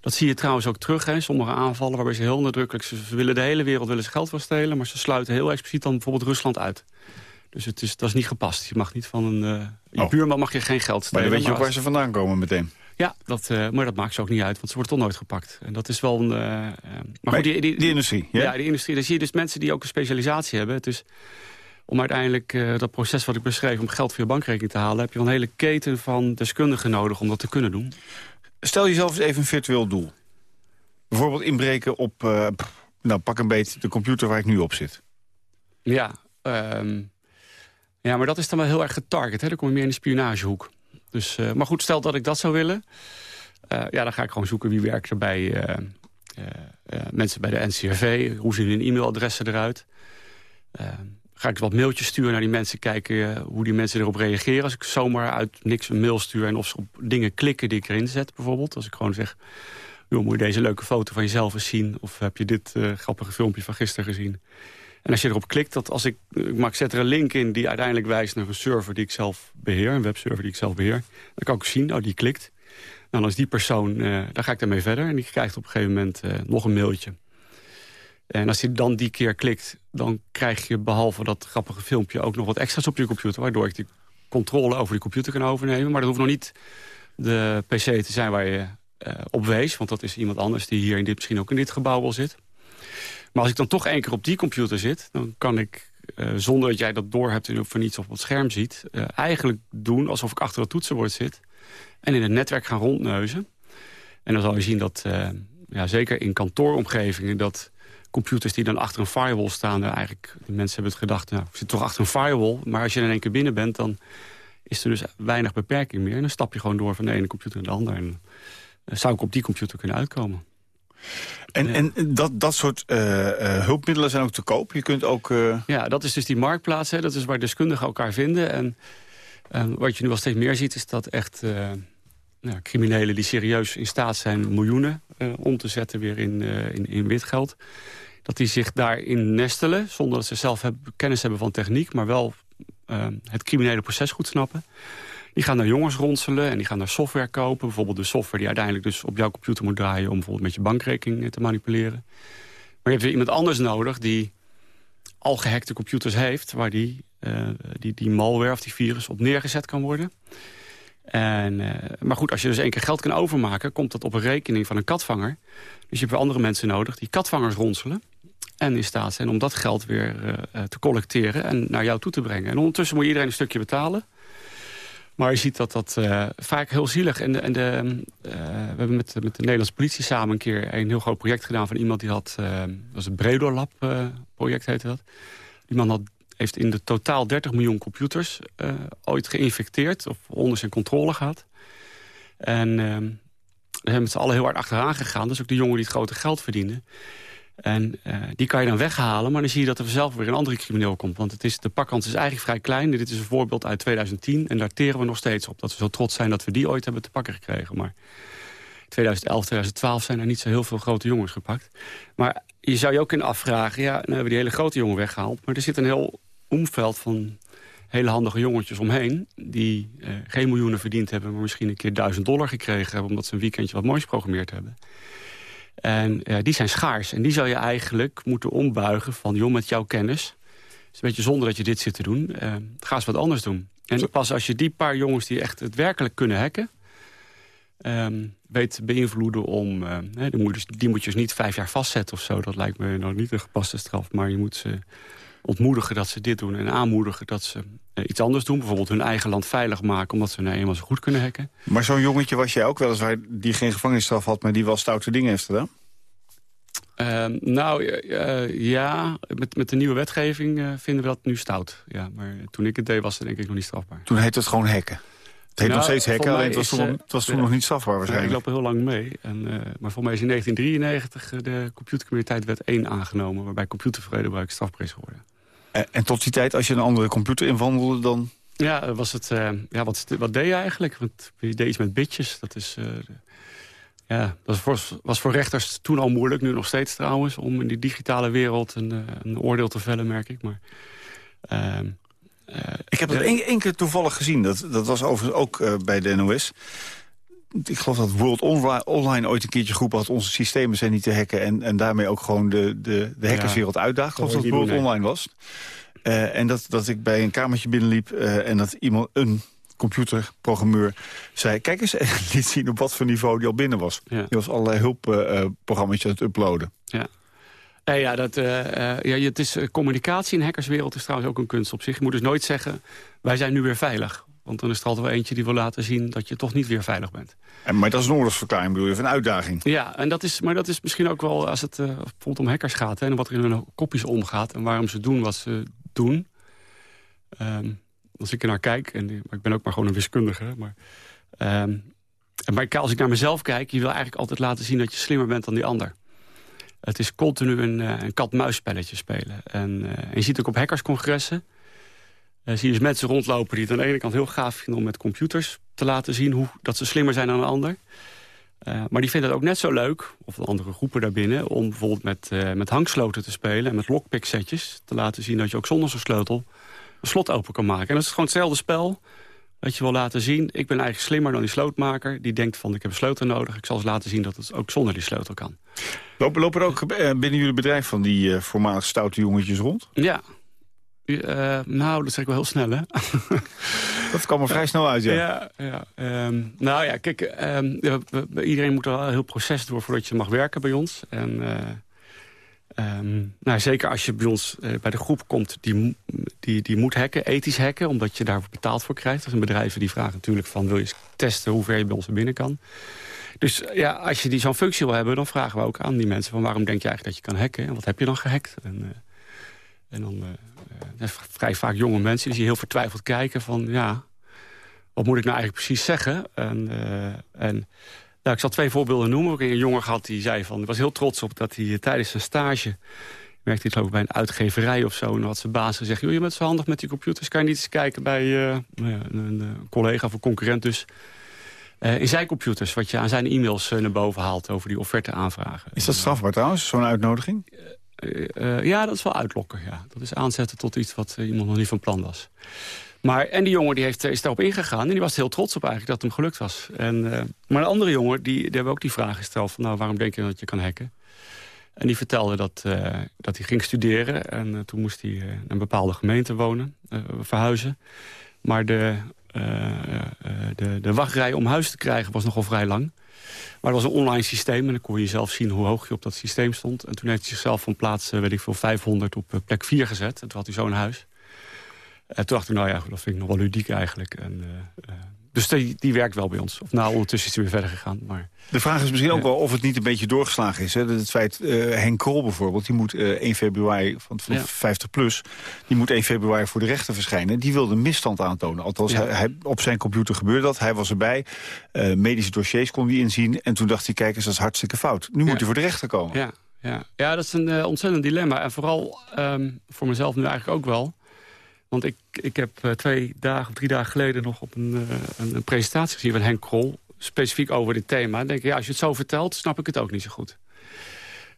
Dat zie je trouwens ook terug. Hè. Sommige aanvallen waarbij ze heel nadrukkelijk... Ze, willen de hele wereld willen ze geld van stelen... maar ze sluiten heel expliciet dan bijvoorbeeld Rusland uit. Dus het is, dat is niet gepast. Je mag niet van een... Uh, je oh. buurman mag je geen geld stelen. Maar dan weet je ook waar ze vandaan komen meteen. Ja, dat, uh, maar dat maakt ze ook niet uit, want ze worden toch nooit gepakt. En dat is wel een... Uh, maar, maar goed, die, die, die, industrie, ja? Ja, die industrie. Daar zie je dus mensen die ook een specialisatie hebben. Is om uiteindelijk uh, dat proces wat ik beschreef... om geld voor je bankrekening te halen... heb je een hele keten van deskundigen nodig om dat te kunnen doen. Stel jezelf eens even een virtueel doel. Bijvoorbeeld inbreken op, nou pak een beetje de computer waar ik nu op zit. Ja, um, ja maar dat is dan wel heel erg getarget. Hè? Dan kom je meer in de spionagehoek. Dus, uh, maar goed, stel dat ik dat zou willen. Uh, ja, dan ga ik gewoon zoeken wie werkt er bij mensen bij de NCRV. Hoe zien hun e-mailadressen eruit? Ga ik wat mailtjes sturen naar die mensen, kijken hoe die mensen erop reageren. Als ik zomaar uit niks een mail stuur en of ze op dingen klikken die ik erin zet bijvoorbeeld. Als ik gewoon zeg, joh, moet je deze leuke foto van jezelf eens zien? Of heb je dit grappige filmpje van gisteren gezien? En als je erop klikt, dat als ik, ik zet er een link in... die uiteindelijk wijst naar een server die ik zelf beheer... een webserver die ik zelf beheer. Dan kan ik zien, oh, die klikt. Nou, dan is die persoon, uh, dan ga ik daarmee verder. En die krijgt op een gegeven moment uh, nog een mailtje. En als je dan die keer klikt, dan krijg je behalve dat grappige filmpje... ook nog wat extra's op je computer... waardoor ik die controle over die computer kan overnemen. Maar dat hoeft nog niet de pc te zijn waar je uh, op wees. Want dat is iemand anders die hier in dit, misschien ook in dit gebouw wel zit. Maar als ik dan toch één keer op die computer zit... dan kan ik, uh, zonder dat jij dat door hebt en van niets op het scherm ziet... Uh, eigenlijk doen alsof ik achter het toetsenbord zit... en in het netwerk gaan rondneuzen. En dan zal je zien dat, ja, zeker in kantooromgevingen... dat computers die dan achter een firewall staan... eigenlijk, mensen hebben het gedacht, nou, ik zit toch achter een firewall... maar als je in één keer binnen bent, dan is er dus weinig beperking meer. En dan stap je gewoon door van de ene computer naar de andere... En zou ik op die computer kunnen uitkomen. En, en dat, dat soort uh, uh, hulpmiddelen zijn ook te koop? Je kunt ook... Uh... Ja, dat is dus die marktplaats. Hè. Dat is waar deskundigen elkaar vinden. En, en wat je nu wel steeds meer ziet... is dat echt nou, criminelen die serieus in staat zijn... miljoenen om te zetten weer in, in, in witgeld... dat die zich daarin nestelen... zonder dat ze zelf hebben, kennis hebben van techniek... maar wel het criminele proces goed snappen... Die gaan naar jongens ronselen en die gaan naar software kopen. Bijvoorbeeld de software die uiteindelijk dus op jouw computer moet draaien... om bijvoorbeeld met je bankrekening eh, te manipuleren. Maar je hebt weer iemand anders nodig die al gehackte computers heeft... waar die, uh, die, die malware of die virus op neergezet kan worden. En, uh, maar goed, als je dus één keer geld kan overmaken... komt dat op een rekening van een katvanger. Dus je hebt weer andere mensen nodig die katvangers ronselen en in staat zijn om dat geld weer te collecteren en naar jou toe te brengen. En ondertussen moet iedereen een stukje betalen. Maar je ziet dat dat uh, vaak heel zielig... En de, en de, uh, we hebben met, met de Nederlandse politie samen een keer... een heel groot project gedaan van iemand die had... Uh, dat was het Bredolab project heette dat. Die man had, heeft in de totaal 30 miljoen computers ooit geïnfecteerd... of onder zijn controle gehad. En we zijn met z'n allen heel hard achteraan gegaan. Is ook de jongen die het grote geld verdiende. En uh, die kan je dan weghalen, maar dan zie je dat er zelf weer een andere crimineel komt. Want het is, de pakkans is eigenlijk vrij klein. Dit is een voorbeeld uit 2010 en daar teren we nog steeds op. Dat we zo trots zijn dat we die ooit hebben te pakken gekregen. Maar 2011, 2012 zijn er niet zo heel veel grote jongens gepakt. Maar je zou je ook kunnen afvragen, ja, dan hebben we die hele grote jongen weggehaald. Maar er zit een heel omveld van hele handige jongetjes omheen... die uh, geen miljoenen verdiend hebben, maar misschien een keer duizend dollar gekregen hebben... omdat ze een weekendje wat moois geprogrammeerd hebben. En die zijn schaars. En die zou je eigenlijk moeten ombuigen van... joh, met jouw kennis, is een beetje zonder dat je dit zit te doen... ga eens wat anders doen. En pas als je die paar jongens die echt het werkelijk kunnen hacken... Um, weet te beïnvloeden om... Uh, die, moet die moet je dus niet vijf jaar vastzetten of zo. Dat lijkt me nou niet een gepaste straf. Maar je moet ze ontmoedigen dat ze dit doen. En aanmoedigen dat ze uh, iets anders doen. Bijvoorbeeld hun eigen land veilig maken. Omdat ze nou eenmaal zo goed kunnen hacken. Maar zo'n jongetje was jij ook wel eens... die geen gevangenisstraf had, maar die wel stoute dingen heeft gedaan? Uh, nou, uh, ja, met, met de nieuwe wetgeving uh, vinden we dat nu stout. Ja, maar toen ik het deed was het denk ik nog niet strafbaar. Toen heette het gewoon hacken? Het heet nog nou, steeds hacken, alleen het was, toen, het was toen nog niet strafbaar waarschijnlijk. ik loop er heel lang mee. En, maar voor mij is in 1993 de computercriminaliteit wet 1 aangenomen... waarbij computervredebruik strafbaar is geworden. En, en, tot die tijd, als je een andere computer invandelde, dan... Ja, was het, ja wat, wat deed je eigenlijk? Want je deed iets met bitjes. Dat is ja, dat was, was voor rechters toen al moeilijk, nu nog steeds trouwens... om in die digitale wereld een, eh, een oordeel te vellen, merk ik. Maar, uh, uh, ik heb het één keer toevallig gezien. Dat, dat was overigens ook bij de NOS. Ik geloof dat World Online ooit een keertje groep had... onze systemen zijn niet te hacken... en, en daarmee ook gewoon de, de, de hackerswereld ja, uitdaagt. Ik geloof dat het World Online was. en dat, dat ik bij een kamertje binnenliep... en dat iemand, een computerprogrammeur zei... kijk eens, (laughs) en liet zien op wat voor niveau die al binnen was. Ja. Die was allerlei hulpprogramma's aan het uploaden. Ja. Nee, ja, dat, uh, ja, het is, communicatie in hackerswereld is trouwens ook een kunst op zich. Je moet dus nooit zeggen, wij zijn nu weer veilig. Want dan is er altijd wel eentje die wil laten zien dat je toch niet weer veilig bent. En, maar dat is een oorlogsverklaring, bedoel je, of een uitdaging? Ja, en dat is, maar dat is misschien ook wel als het uh, bijvoorbeeld om hackers gaat... Hè, en wat er in hun kopjes omgaat en waarom ze doen wat ze doen... Um, als ik er naar kijk, en ik ben ook maar gewoon een wiskundige... maar, um, maar als ik naar mezelf kijk, je wil eigenlijk altijd laten zien... dat je slimmer bent dan die ander. Het is continu een, uh, een kat-muisspelletje spelen. En, uh, en, je ziet ook op hackerscongressen... Uh, zie je dus mensen rondlopen die het aan de ene kant heel gaaf vinden... om met computers te laten zien hoe, dat ze slimmer zijn dan een ander... maar die vinden het ook net zo leuk, of andere groepen daarbinnen... om bijvoorbeeld met, met hangsloten te spelen en met lockpick setjes... te laten zien dat je ook zonder zo'n sleutel een slot open kan maken. En dat is gewoon hetzelfde spel dat je wil laten zien. Ik ben eigenlijk slimmer dan die slootmaker. Die denkt van ik heb een sleutel nodig. Ik zal eens laten zien dat het ook zonder die sleutel kan. Lopen, lopen er ook eh, binnen jullie bedrijf van die uh, voormalig stoute jongetjes rond? Ja. Uh, nou, dat zeg ik wel heel snel, hè? (laughs) dat kwam er vrij snel uit, ja. ja, ja um, nou ja, kijk, um, iedereen moet er wel een heel proces door voordat je mag werken bij ons. En Um, nou, zeker als je bij ons uh, bij de groep komt die, die, die moet hacken, ethisch hacken... omdat je daar betaald voor krijgt. Dat zijn bedrijven die vragen natuurlijk van... wil je testen hoe ver je bij ons binnen kan. Dus ja, als je die zo'n functie wil hebben... dan vragen we ook aan die mensen van waarom denk je eigenlijk dat je kan hacken... en wat heb je dan gehackt? En, uh, en dan uh, vrij vaak jonge mensen die heel vertwijfeld kijken van... ja, wat moet ik nou eigenlijk precies zeggen? En, en nou, ik zal twee voorbeelden noemen. Ik heb een jongen gehad die zei van... was heel trots op dat hij tijdens zijn stage... werkte hij geloof ik bij een uitgeverij of zo... en had zijn baas gezegd... joh, je bent zo handig met die computers... kan je niet eens kijken bij uh, nou een, een, collega of een concurrent dus... Uh, in zijn computers, wat je aan zijn e-mails uh, naar boven haalt... over die offerte aanvragen. Is dat strafbaar trouwens, zo'n uitnodiging? Ja, dat is wel uitlokken, ja. Dat is aanzetten tot iets wat iemand nog niet van plan was. Maar, en die jongen die heeft, is daarop ingegaan. En die was heel trots op eigenlijk dat het hem gelukt was. En, maar een andere jongen, die, die hebben ook die vraag gesteld... van nou, waarom denk je dat je kan hacken? En die vertelde dat, dat hij ging studeren. En toen moest hij in een bepaalde gemeente wonen, verhuizen. Maar de, de, de wachtrij om huis te krijgen was nogal vrij lang. Maar het was een online systeem en dan kon je zelf zien hoe hoog je op dat systeem stond. En toen heeft hij zichzelf van plaats, weet ik veel, 500 op plek 4 gezet. En toen had hij zo'n huis. En toen dacht ik, nou ja, dat vind ik nog wel ludiek eigenlijk. En, uh, dus die, die, werkt wel bij ons. Of nou, ondertussen is hij weer verder gegaan. Maar, de vraag is misschien ook wel of het niet een beetje doorgeslagen is. Hè? Het feit, uh, Henk Krol bijvoorbeeld, die moet uh, 1 februari van, van ja. 50 plus... die moet 1 februari voor de rechter verschijnen. Die wilde misstand aantonen. Althans, ja. hij, hij, op zijn computer gebeurde dat. Hij was erbij. Uh, medische dossiers kon hij inzien. En toen dacht hij, kijk eens, dat is hartstikke fout. Nu moet hij voor de rechter komen. Ja, ja. ja dat is een ontzettend dilemma. En vooral um, voor mezelf nu eigenlijk ook wel... Want ik, ik heb uh, twee dagen of drie dagen geleden nog op een, uh, een, een, presentatie gezien van Henk Krol. Specifiek over dit thema. Dan denk ik, ja, als je het zo vertelt, snap ik het ook niet zo goed.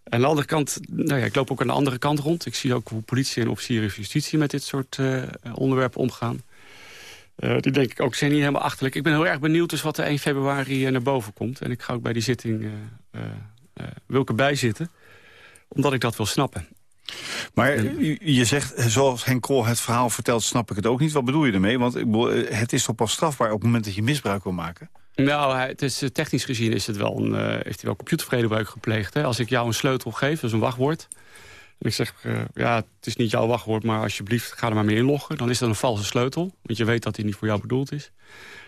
En aan de andere kant, nou ja, ik loop ook aan de andere kant rond. Ik zie ook hoe politie en officieren van justitie met dit soort uh, onderwerpen omgaan. die denk ik ook zijn niet helemaal achterlijk. Ik ben heel erg benieuwd dus wat er 1 februari naar boven komt. En ik ga ook bij die zitting wil ik erbij zitten. Omdat ik dat wil snappen. Maar je zegt, zoals Henk Krol het verhaal vertelt, snap ik het ook niet. Wat bedoel je ermee? Want het is toch pas strafbaar op het moment dat je misbruik wil maken? Nou, het is, technisch gezien is het wel een, uh, heeft hij wel computervredebruik gepleegd. Hè? Als ik jou een sleutel geef, dus een wachtwoord... En ik zeg, uh, ja, het is niet jouw wachtwoord, maar alsjeblieft ga er maar mee inloggen. Dan is dat een valse sleutel, want je weet dat die niet voor jou bedoeld is.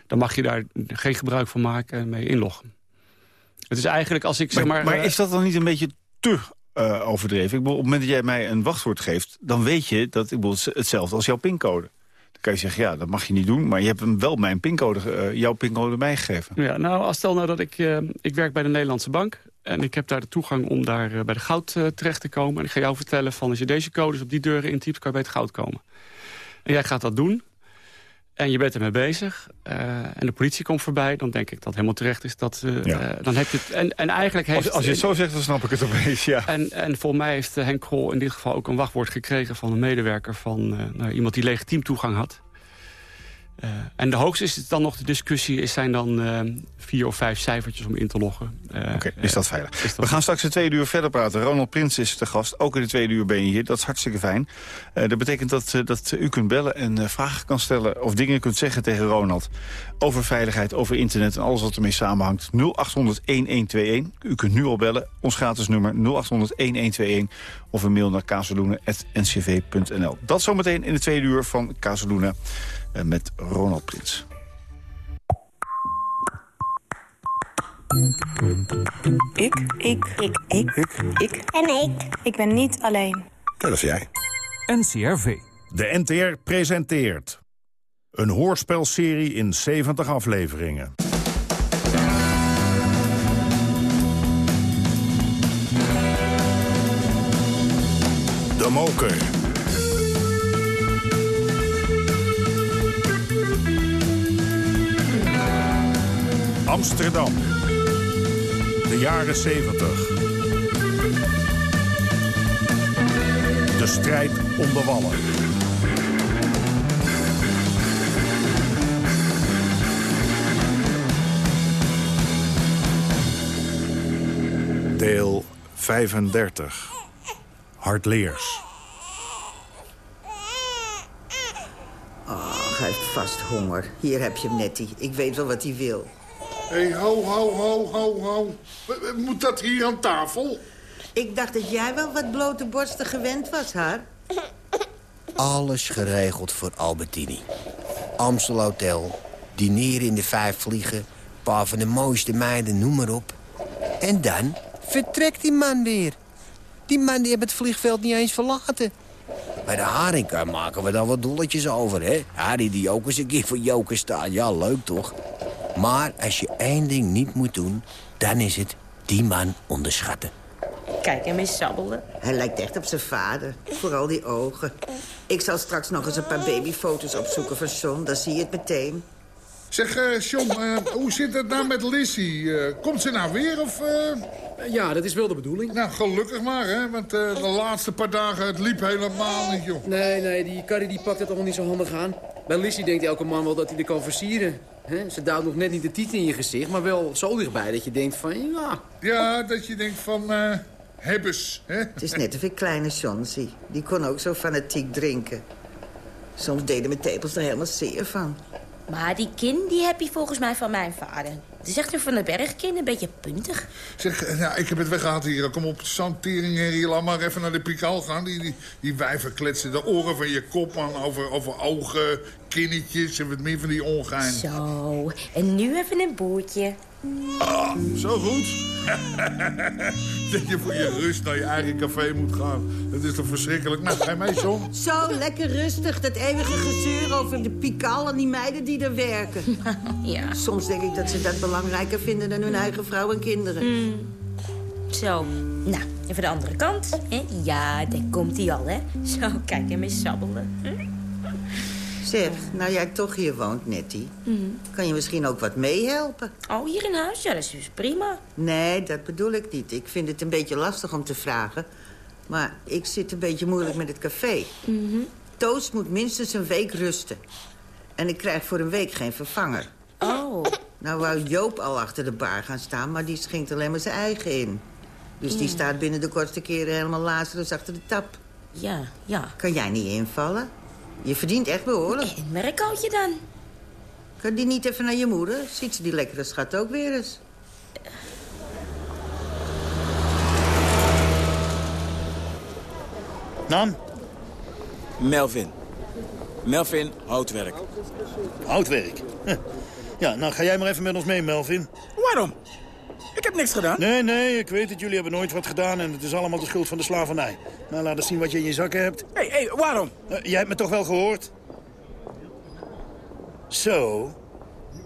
Dan mag je daar geen gebruik van maken en mee inloggen. Het is eigenlijk als ik zeg maar... Maar, is dat dan niet een beetje te uh, overdreven? Ik bedoel, op het moment dat jij mij een wachtwoord geeft... dan weet je dat ik bedoel, hetzelfde als jouw pincode. Dan kan je zeggen, ja, dat mag je niet doen... maar je hebt hem wel mijn pincode, uh, jouw pincode bijgegeven. Ja, nou, stel nou dat ik... Uh, ik werk bij de Nederlandse Bank... En ik heb daar de toegang om daar bij de goud terecht te komen. En ik ga jou vertellen van als je deze codes op die deuren intypt... kan je bij het goud komen. En jij gaat dat doen. En je bent ermee bezig. Uh, en de politie komt voorbij. Dan denk ik dat helemaal terecht is. Dat, ja. dan heb je het, en, en eigenlijk heeft, als, als je het zo zegt, dan snap ik het opeens, ja. En, en volgens mij heeft Henk Krol in dit geval ook een wachtwoord gekregen... van een medewerker van nou, iemand die legitiem toegang had. Uh, en de hoogste is het dan nog de discussie... Is zijn dan uh, vier of vijf cijfertjes om in te loggen. Uh, Oké, okay, is dat veilig. Is dat... We gaan straks de tweede uur verder praten. Ronald Prins is de gast. Ook in de tweede uur ben je hier. Dat is hartstikke fijn. dat betekent dat, dat u kunt bellen en vragen kan stellen... of dingen kunt zeggen tegen Ronald. Over veiligheid, over internet en alles wat ermee samenhangt. 0800-1121. U kunt nu al bellen. Ons gratis nummer 0800-1121. Of een mail naar kazeloenen.ncv.nl. Dat zometeen in de tweede uur van Kazeloenen met Ronald Prins. Ik. Ik. Ik. Ik. Ik. Ik. En ik. Ik ben niet alleen. Dat is jij. NCRV. De NTR presenteert... een hoorspelserie in 70 afleveringen. De Moker. Amsterdam. De jaren 70. De strijd om de wallen. Deel 35. Hartleers. Oh, hij heeft vast honger. Hier heb je hem, Nettie. Ik weet wel wat hij wil. Hé, hey, ho, ho, ho, ho, ho. Moet dat hier aan tafel? Ik dacht dat jij wel wat blote borsten gewend was, haar. Alles geregeld voor Albertini. Amstel Hotel, dineren in de vijf vliegen... paar van de mooiste meiden, noem maar op. En dan vertrekt die man weer. Die man die heeft het vliegveld niet eens verlaten. Bij de haringkar maken we dan wat dolletjes over, hè? Harry die ook eens een keer voor joker staat. Ja, leuk toch? Maar als je één ding niet moet doen, dan is het die man onderschatten. Kijk hem eens sabbelen. Hij lijkt echt op zijn vader. Vooral die ogen. Ik zal straks nog eens een paar babyfoto's opzoeken van John. Dan zie je het meteen. Zeg, uh, John, uh, hoe zit het nou met Lissy? Uh, komt ze nou weer of... Ja, dat is wel de bedoeling. Nou, gelukkig maar, hè. Want de laatste paar dagen, het liep helemaal niet, joh. Nee, nee, die Carrie die pakt het toch niet zo handig aan. Bij Lissy denkt elke man wel dat hij er kan versieren. He, ze duwt nog net niet de titel in je gezicht, maar wel zo dichtbij dat je denkt van, ja... Ja, dat je denkt van, uh, hebbes, hè? Het is net of ik kleine John zie. Die kon ook zo fanatiek drinken. Soms deden mijn tepels er helemaal zeer van. Maar die kin, die heb je volgens mij van mijn vader. Het is echt weer van de bergkin, een beetje puntig. Zeg, nou, ik heb het weggehaald hier. Kom op, Santering, Harry, laat maar even naar de pikal gaan. Die, die, die wijven kletsen de oren van je kop aan over, over ogen, kinnetjes en wat meer van die ongein. Zo, en nu even een boertje. Ah, zo goed. (laughs) dat je voor je rust naar je eigen café moet gaan. Dat is toch verschrikkelijk. Nou, ga je mee, John? Zo, lekker rustig. Dat eeuwige gezeur over de pikal en die meiden die er werken. (laughs) ja. Soms denk ik dat ze dat belangrijker vinden dan hun eigen vrouw en kinderen. Mm. Zo, nou, even de andere kant. Hè? Ja, daar komt hij al, hè. Zo, kijk hem eens sabbelen. Hm? Zeg, nou jij toch hier woont, Nettie... Mm. kan je misschien ook wat meehelpen? Oh, hier in huis? Ja, dat is dus prima. Nee, dat bedoel ik niet. Ik vind het een beetje lastig om te vragen. Maar ik zit een beetje moeilijk met het café. Mm -hmm. Toast moet minstens een week rusten. En ik krijg voor een week geen vervanger. Oh. Nou wou Joop al achter de bar gaan staan... maar die schenkt alleen maar zijn eigen in. Dus die staat binnen de kortste keren helemaal lazarus achter de tap. Ja, ja. Kan jij niet invallen? Je verdient echt behoorlijk. En werkhoudje dan? Kan die niet even naar je moeder? Ziet ze die lekkere schat ook weer eens? Naam? Melvin. Melvin, houtwerk. Houtwerk. (laughs) Ja, nou ga jij maar even met ons mee, Melvin. Waarom? Ik heb niks gedaan. Nee, nee, ik weet het. Jullie hebben nooit wat gedaan en het is allemaal de schuld van de slavernij. Nou, laat eens zien wat je in je zakken hebt. Hé, hey, hey, waarom? Eh, jij hebt me toch wel gehoord? Zo,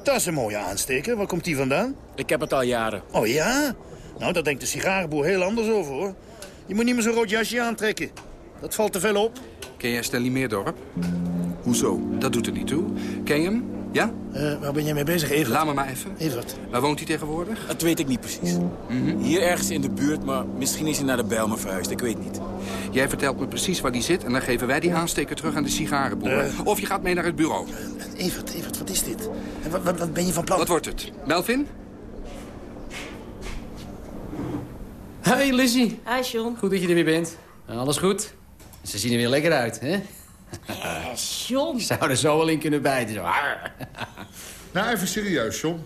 dat is een mooie aansteker. Waar komt die vandaan? Ik heb het al jaren. Oh ja? Nou, daar denkt de sigarenboer heel anders over, hoor. Je moet niet meer zo'n rood jasje aantrekken. Dat valt te veel op. Ken jij Stanley Meerdorp? Hoezo? Dat doet er niet toe. Ken je hem? Ja? Eh, waar ben jij mee bezig, Evert? Laat me maar even. Evert. Waar woont hij tegenwoordig? Dat weet ik niet precies. Mhm. Hier ergens in de buurt, maar misschien is hij naar de Bijlmer verhuisd. Ik weet niet. Jij vertelt me precies waar die zit en dan geven wij die aansteker terug aan de sigarenboer. Eh. Of je gaat mee naar het bureau. Evert, Evert, wat is dit? En wat, wat, wat ben je van plan? Wat wordt het? Melvin? Hey Lizzie. Hi, John. Goed dat je er weer bent. Alles goed? Ze zien er weer lekker uit, hè? John. Zou er zo wel in kunnen bijten. Zo. Nou, even serieus, John.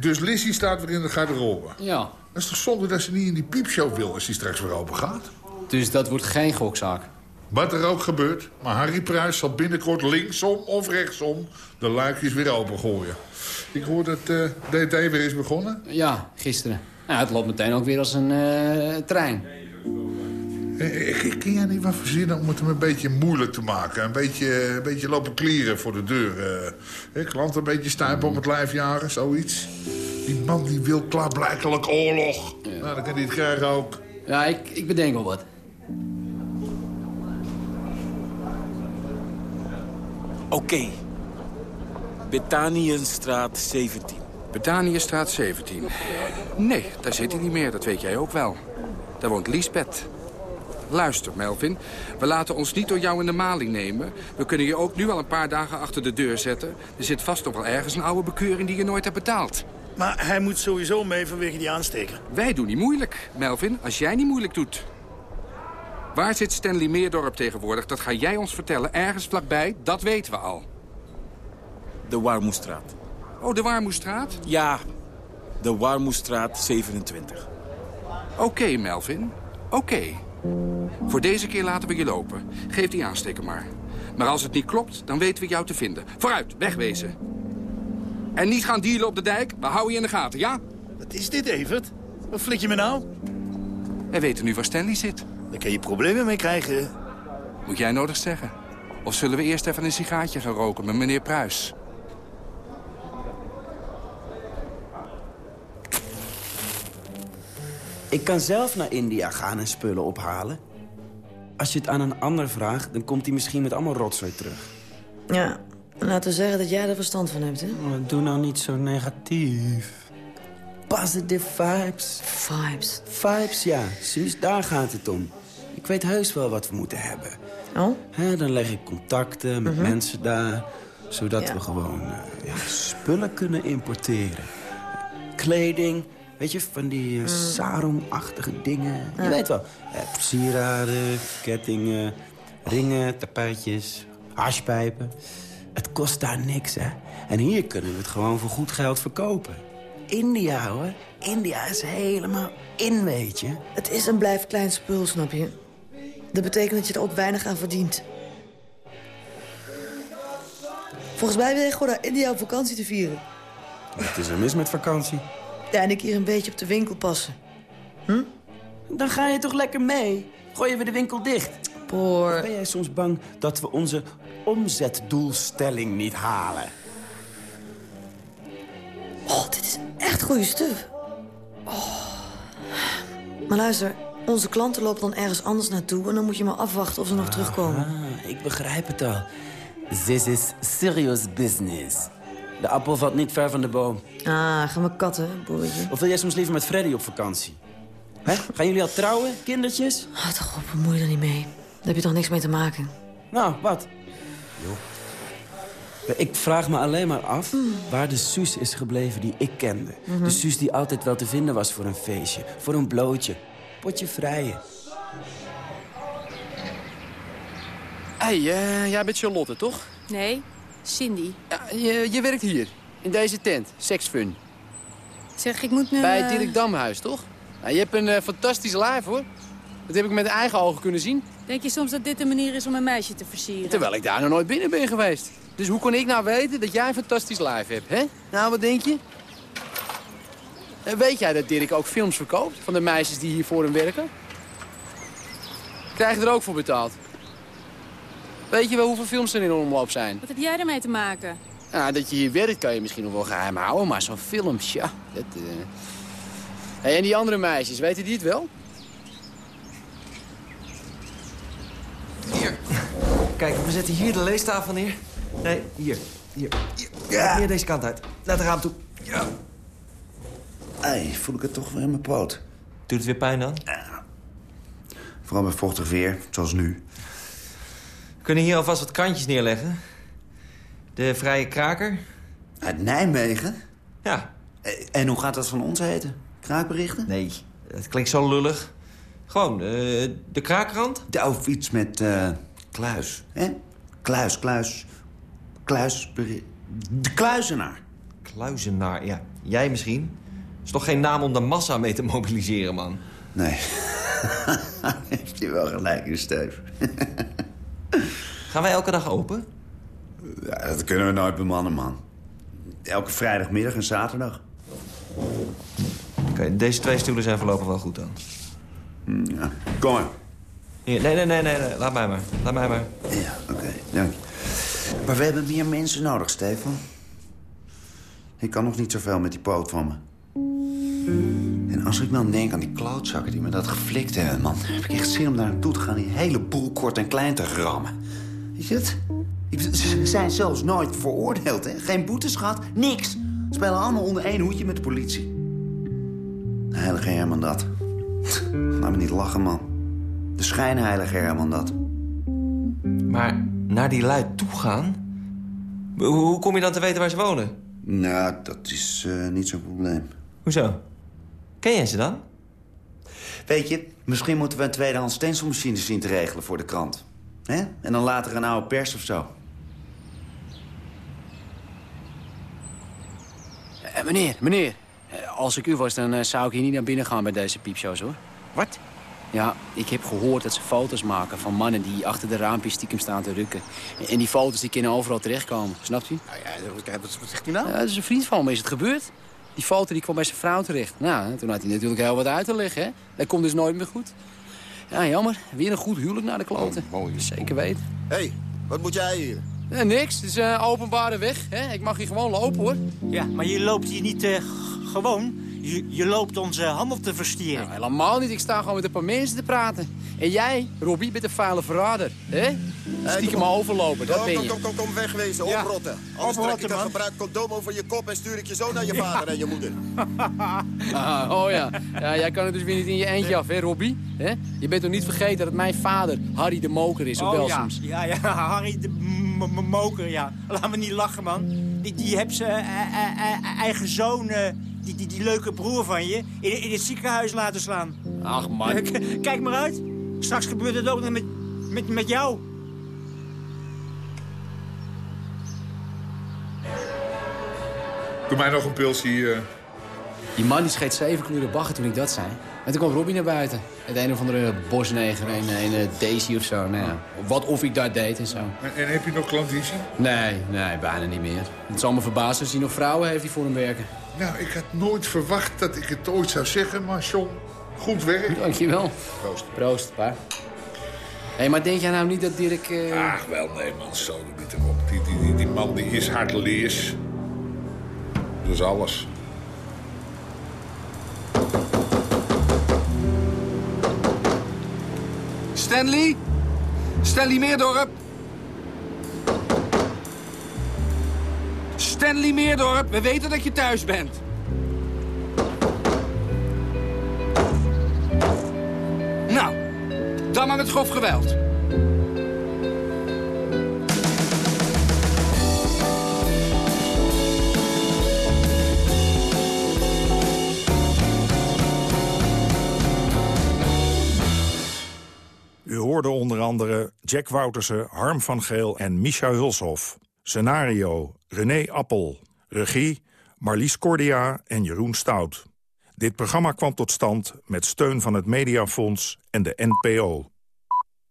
Dus Lizzie staat weer in de garderobe. Ja. Dat is toch zonde dat ze niet in die piepshow wil als die straks weer open gaat? Dus dat wordt geen gokzaak. Wat er ook gebeurt, maar Harry Pruis zal binnenkort linksom of rechtsom de luikjes weer opengooien. Ik hoor dat eh DT weer is begonnen. Ja, gisteren. Nou, het loopt meteen ook weer als een eh, trein. Eh, Ik, ik kan jij niet wat verzinnen om het hem een beetje moeilijk te maken. Een beetje, een beetje lopen klieren voor de deur. eh. Klanten een beetje stuipen op het lijf jagen, zoiets. Die man die wil klaarblijkelijk oorlog. Nou, dan kan hij het graag ook. Ja, ik, ik bedenk wel wat. Oké. Betaniënstraat 17. Betaniëstraat 17. Nee, daar zit hij niet meer, dat weet jij ook wel. Daar woont Liesbeth. Luister, Melvin. We laten ons niet door jou in de maling nemen. We kunnen je ook nu al een paar dagen achter de deur zetten. Er zit vast nog wel ergens een oude bekeuring die je nooit hebt betaald. Maar hij moet sowieso mee vanwege die aansteker. Wij doen niet moeilijk, Melvin, als jij niet moeilijk doet. Waar zit Stanley Meerdorp tegenwoordig? Dat ga jij ons vertellen. Ergens vlakbij, dat weten we al. De Warmoestraat. Oh, de Warmoestraat? Ja, de Warmoestraat 27. Oké, Melvin. Oké. Voor deze keer laten we je lopen. Geef die aansteker maar. Maar als het niet klopt, dan weten we jou te vinden. Vooruit, wegwezen. En niet gaan dealen op de dijk. We houden je in de gaten, ja? Wat is dit, Evert? Wat flik je me nou? We weten nu waar Stanley zit. Daar kan je problemen mee krijgen. Moet jij nodig zeggen? Of zullen we eerst even een sigaartje gaan roken met meneer Pruis? Ik kan zelf naar India gaan en spullen ophalen. Als je het aan een ander vraagt, dan komt hij misschien met allemaal rotzooi terug. Ja, laten we zeggen dat jij er verstand van hebt, hè? Oh, doe nou niet zo negatief. Positive vibes. Vibes? Vibes, ja. Suus, daar gaat het om. Ik weet heus wel wat we moeten hebben. Oh? Dan leg ik contacten met Mhm. mensen daar... zodat Ja. we gewoon eh, ja, spullen kunnen importeren. Kleding, weet je, van die eh, sarong-achtige dingen. Je weet wel. Eh, sieraden, kettingen, ringen, tapijtjes, hashpijpen. Het kost daar niks, hè. En hier kunnen we het gewoon voor goed geld verkopen. India, hoor. India is helemaal in, weet je. Het is en blijft klein spul, snap je? Dat betekent dat je er ook weinig aan verdient. Volgens mij wil je gewoon naar India om vakantie te vieren. Wat is er mis met vakantie? Ja, en ik hier een beetje op de winkel passen. Hm? Dan ga je toch lekker mee? Gooien we de winkel dicht? Poor. Ben jij soms bang dat we onze omzetdoelstelling niet halen? Oh, dit is echt goede stuf. Oh. Maar luister, onze klanten lopen dan ergens anders naartoe... en dan moet je maar afwachten of ze nog terugkomen. Ah, ik begrijp het al. This is serious business. De appel valt niet ver van de boom. Ah, ga maar katten, boertje. Of wil jij soms liever met Freddy op vakantie? Hè? Gaan jullie al trouwen, kindertjes? Ah, toch op, bemoei je er niet mee. Daar heb je toch niks mee te maken? Nou, wat? Ik vraag me alleen maar af waar de Suus is gebleven die ik kende. Mhm. De Suus die altijd wel te vinden was voor een feestje, voor een blootje. potje vrijen. Hé, hey, eh, jij bent Charlotte, toch? Nee, Cindy. Ja, je, je werkt hier, in deze tent, Sexfun. Zeg, ik moet nu... Bij eh, het Dirk Damhuis, toch? Nou, je hebt een eh, fantastisch lijf, hoor. Dat heb ik met eigen ogen kunnen zien. Denk je soms dat dit een manier is om een meisje te versieren? Terwijl ik daar nog nooit binnen ben geweest. Dus hoe kon ik nou weten dat jij een fantastisch lijf hebt, hè? Nou, wat denk je? En weet jij dat Dirk ook films verkoopt van de meisjes die hier voor hem werken? Krijg je er ook voor betaald? Weet je wel hoeveel films er in omloop zijn? Wat heb jij ermee te maken? Nou, dat je hier werkt kan je misschien nog wel geheim houden, maar zo'n film, ja, dat... eh. Hey, en die andere meisjes, weten die het wel? Kijk, we zetten hier de leestafel neer. Nee, hier. Hier. hier. Ja. Meer deze kant uit. Naar het raam toe. Ja. Ei, voel ik het toch weer in mijn poot. Doet het weer pijn dan? Vooral bij vochtig weer, zoals nu. Kunnen hier alvast wat krantjes neerleggen. De Vrije Kraker. Uit Nijmegen? Ja. Eh, En hoe gaat dat van ons heten? Kraakberichten? Nee, dat klinkt zo lullig. Gewoon, eh, de Kraakrand. Of iets met eh, kluis, hè? Kluis, kluis. Kluis... De kluizenaar. Kluizenaar, ja. Jij misschien. is toch geen naam om de massa mee te mobiliseren, man? Nee. (laughs) Heeft hij wel gelijk in Steef. (laughs) Gaan wij elke dag open? Ja, dat kunnen we nooit bemannen, man. Elke vrijdagmiddag en zaterdag. Oké, deze twee stoelen zijn voorlopig wel goed dan. Ja. Kom maar. Hier, nee, nee, nee, nee, nee, laat mij maar. Laat mij maar. Ja, oké, dank je. Maar we hebben meer mensen nodig, Stefan. Ik kan nog niet zoveel met die poot van me. En als ik dan denk aan die klootzakken die me dat geflikt hebben, man... heb ik echt zin om daar naartoe te gaan die hele boel kort en klein te rammen. Weet je het? Ze zijn zelfs nooit veroordeeld, hè? Geen boetes gehad, niks. Ze spelen allemaal onder één hoedje met de politie. De heilige Herman dat. (laughs) Laat me niet lachen, man. De schijnheilige Herman dat. Maar naar die lui toe gaan? Hoe, hoe kom je dan te weten waar ze wonen? Nou, dat is eh, niet zo'n probleem. Hoezo? Ken jij ze dan? Weet je, misschien moeten we een tweedehands stencilmachine zien te regelen voor de krant. Hè? En dan later een oude pers of zo. Eh, meneer, meneer. eh, Als ik u was, dan eh, zou ik hier niet naar binnen gaan bij deze piepshows, hoor. Wat? Ja, ik heb gehoord dat ze foto's maken van mannen die achter de raampjes stiekem staan te rukken. En die foto's die kunnen overal terechtkomen, snapt u? Nou ja, wat, wat zegt hij nou? Ja, dat is een vriend van me, is het gebeurd? Die foto die kwam bij zijn vrouw terecht. Nou, toen had hij natuurlijk heel wat uit te leggen, hè? Dat komt dus nooit meer goed. Ja, jammer. Weer een goed huwelijk naar de kloten. mooi. Zeker weten. Hé, hey, wat moet jij hier? Ja, niks, het is een openbare weg. Hè? Ik mag hier gewoon lopen, hoor. Ja, maar je loopt hier niet eh, gewoon. Je, je loopt onze handel te verstieren. Nou, helemaal niet. Ik sta gewoon met een paar mensen te praten. En jij, Robbie, bent een vuile verrader. Hè? Stiekem kom op. overlopen, dat kom, ben kom, je. kom, kom, kom, wegwezen, Ja. oprotten. Anders trek ik een gebruikt condoom over je kop... en stuur ik je zo naar je vader en je moeder. (laughs) Ah, oh ja. ja, jij kan het dus weer niet in je eentje af, hè, Robbie? Hè? Je bent toch niet vergeten dat het mijn vader Harry de Moker is, op Oh ja, ja, ja, (laughs) Harry de m- m- Moker, ja. Laat me niet lachen, man. Die, die hebt zijn eh, eh, eh, eigen zoon, eh, die, die, die leuke broer van je, in, in het ziekenhuis laten slaan. Ach, man. Eh, (laughs) k- Kijk maar uit. Straks gebeurt het ook nog met, met, met jou. Doe mij nog een pilsje hier. Die man die scheet zeven kleuren bagger toen ik dat zei. En toen kwam Robbie naar buiten. Het een of andere bosneger, een, een Daisy of zo. Nou ja, wat of ik dat deed en zo. En, en heb je nog klandizie? Nee, nee, bijna niet meer. Het zal me verbazen als hij nog vrouwen heeft die voor hem werken. Nou, ik had nooit verwacht dat ik het ooit zou zeggen, maar John, goed werk. Dankjewel. Proost. Proost, pa. Hé, maar denk jij nou niet dat Dirk... eh, Ach, wel, nee, man, zo doe niet erop. Die, die, die, die man die is hardleers. Dus alles. Stanley? Stanley Meerdorp? Stanley Meerdorp, we weten dat je thuis bent. Nou, dan maar met grof geweld. U hoorde onder andere Jack Woutersen, Harm van Geel en Misha Hulshoff. Scenario René Appel. Regie Marlies Cordia en Jeroen Stout. Dit programma kwam tot stand met steun van het Mediafonds en de NPO.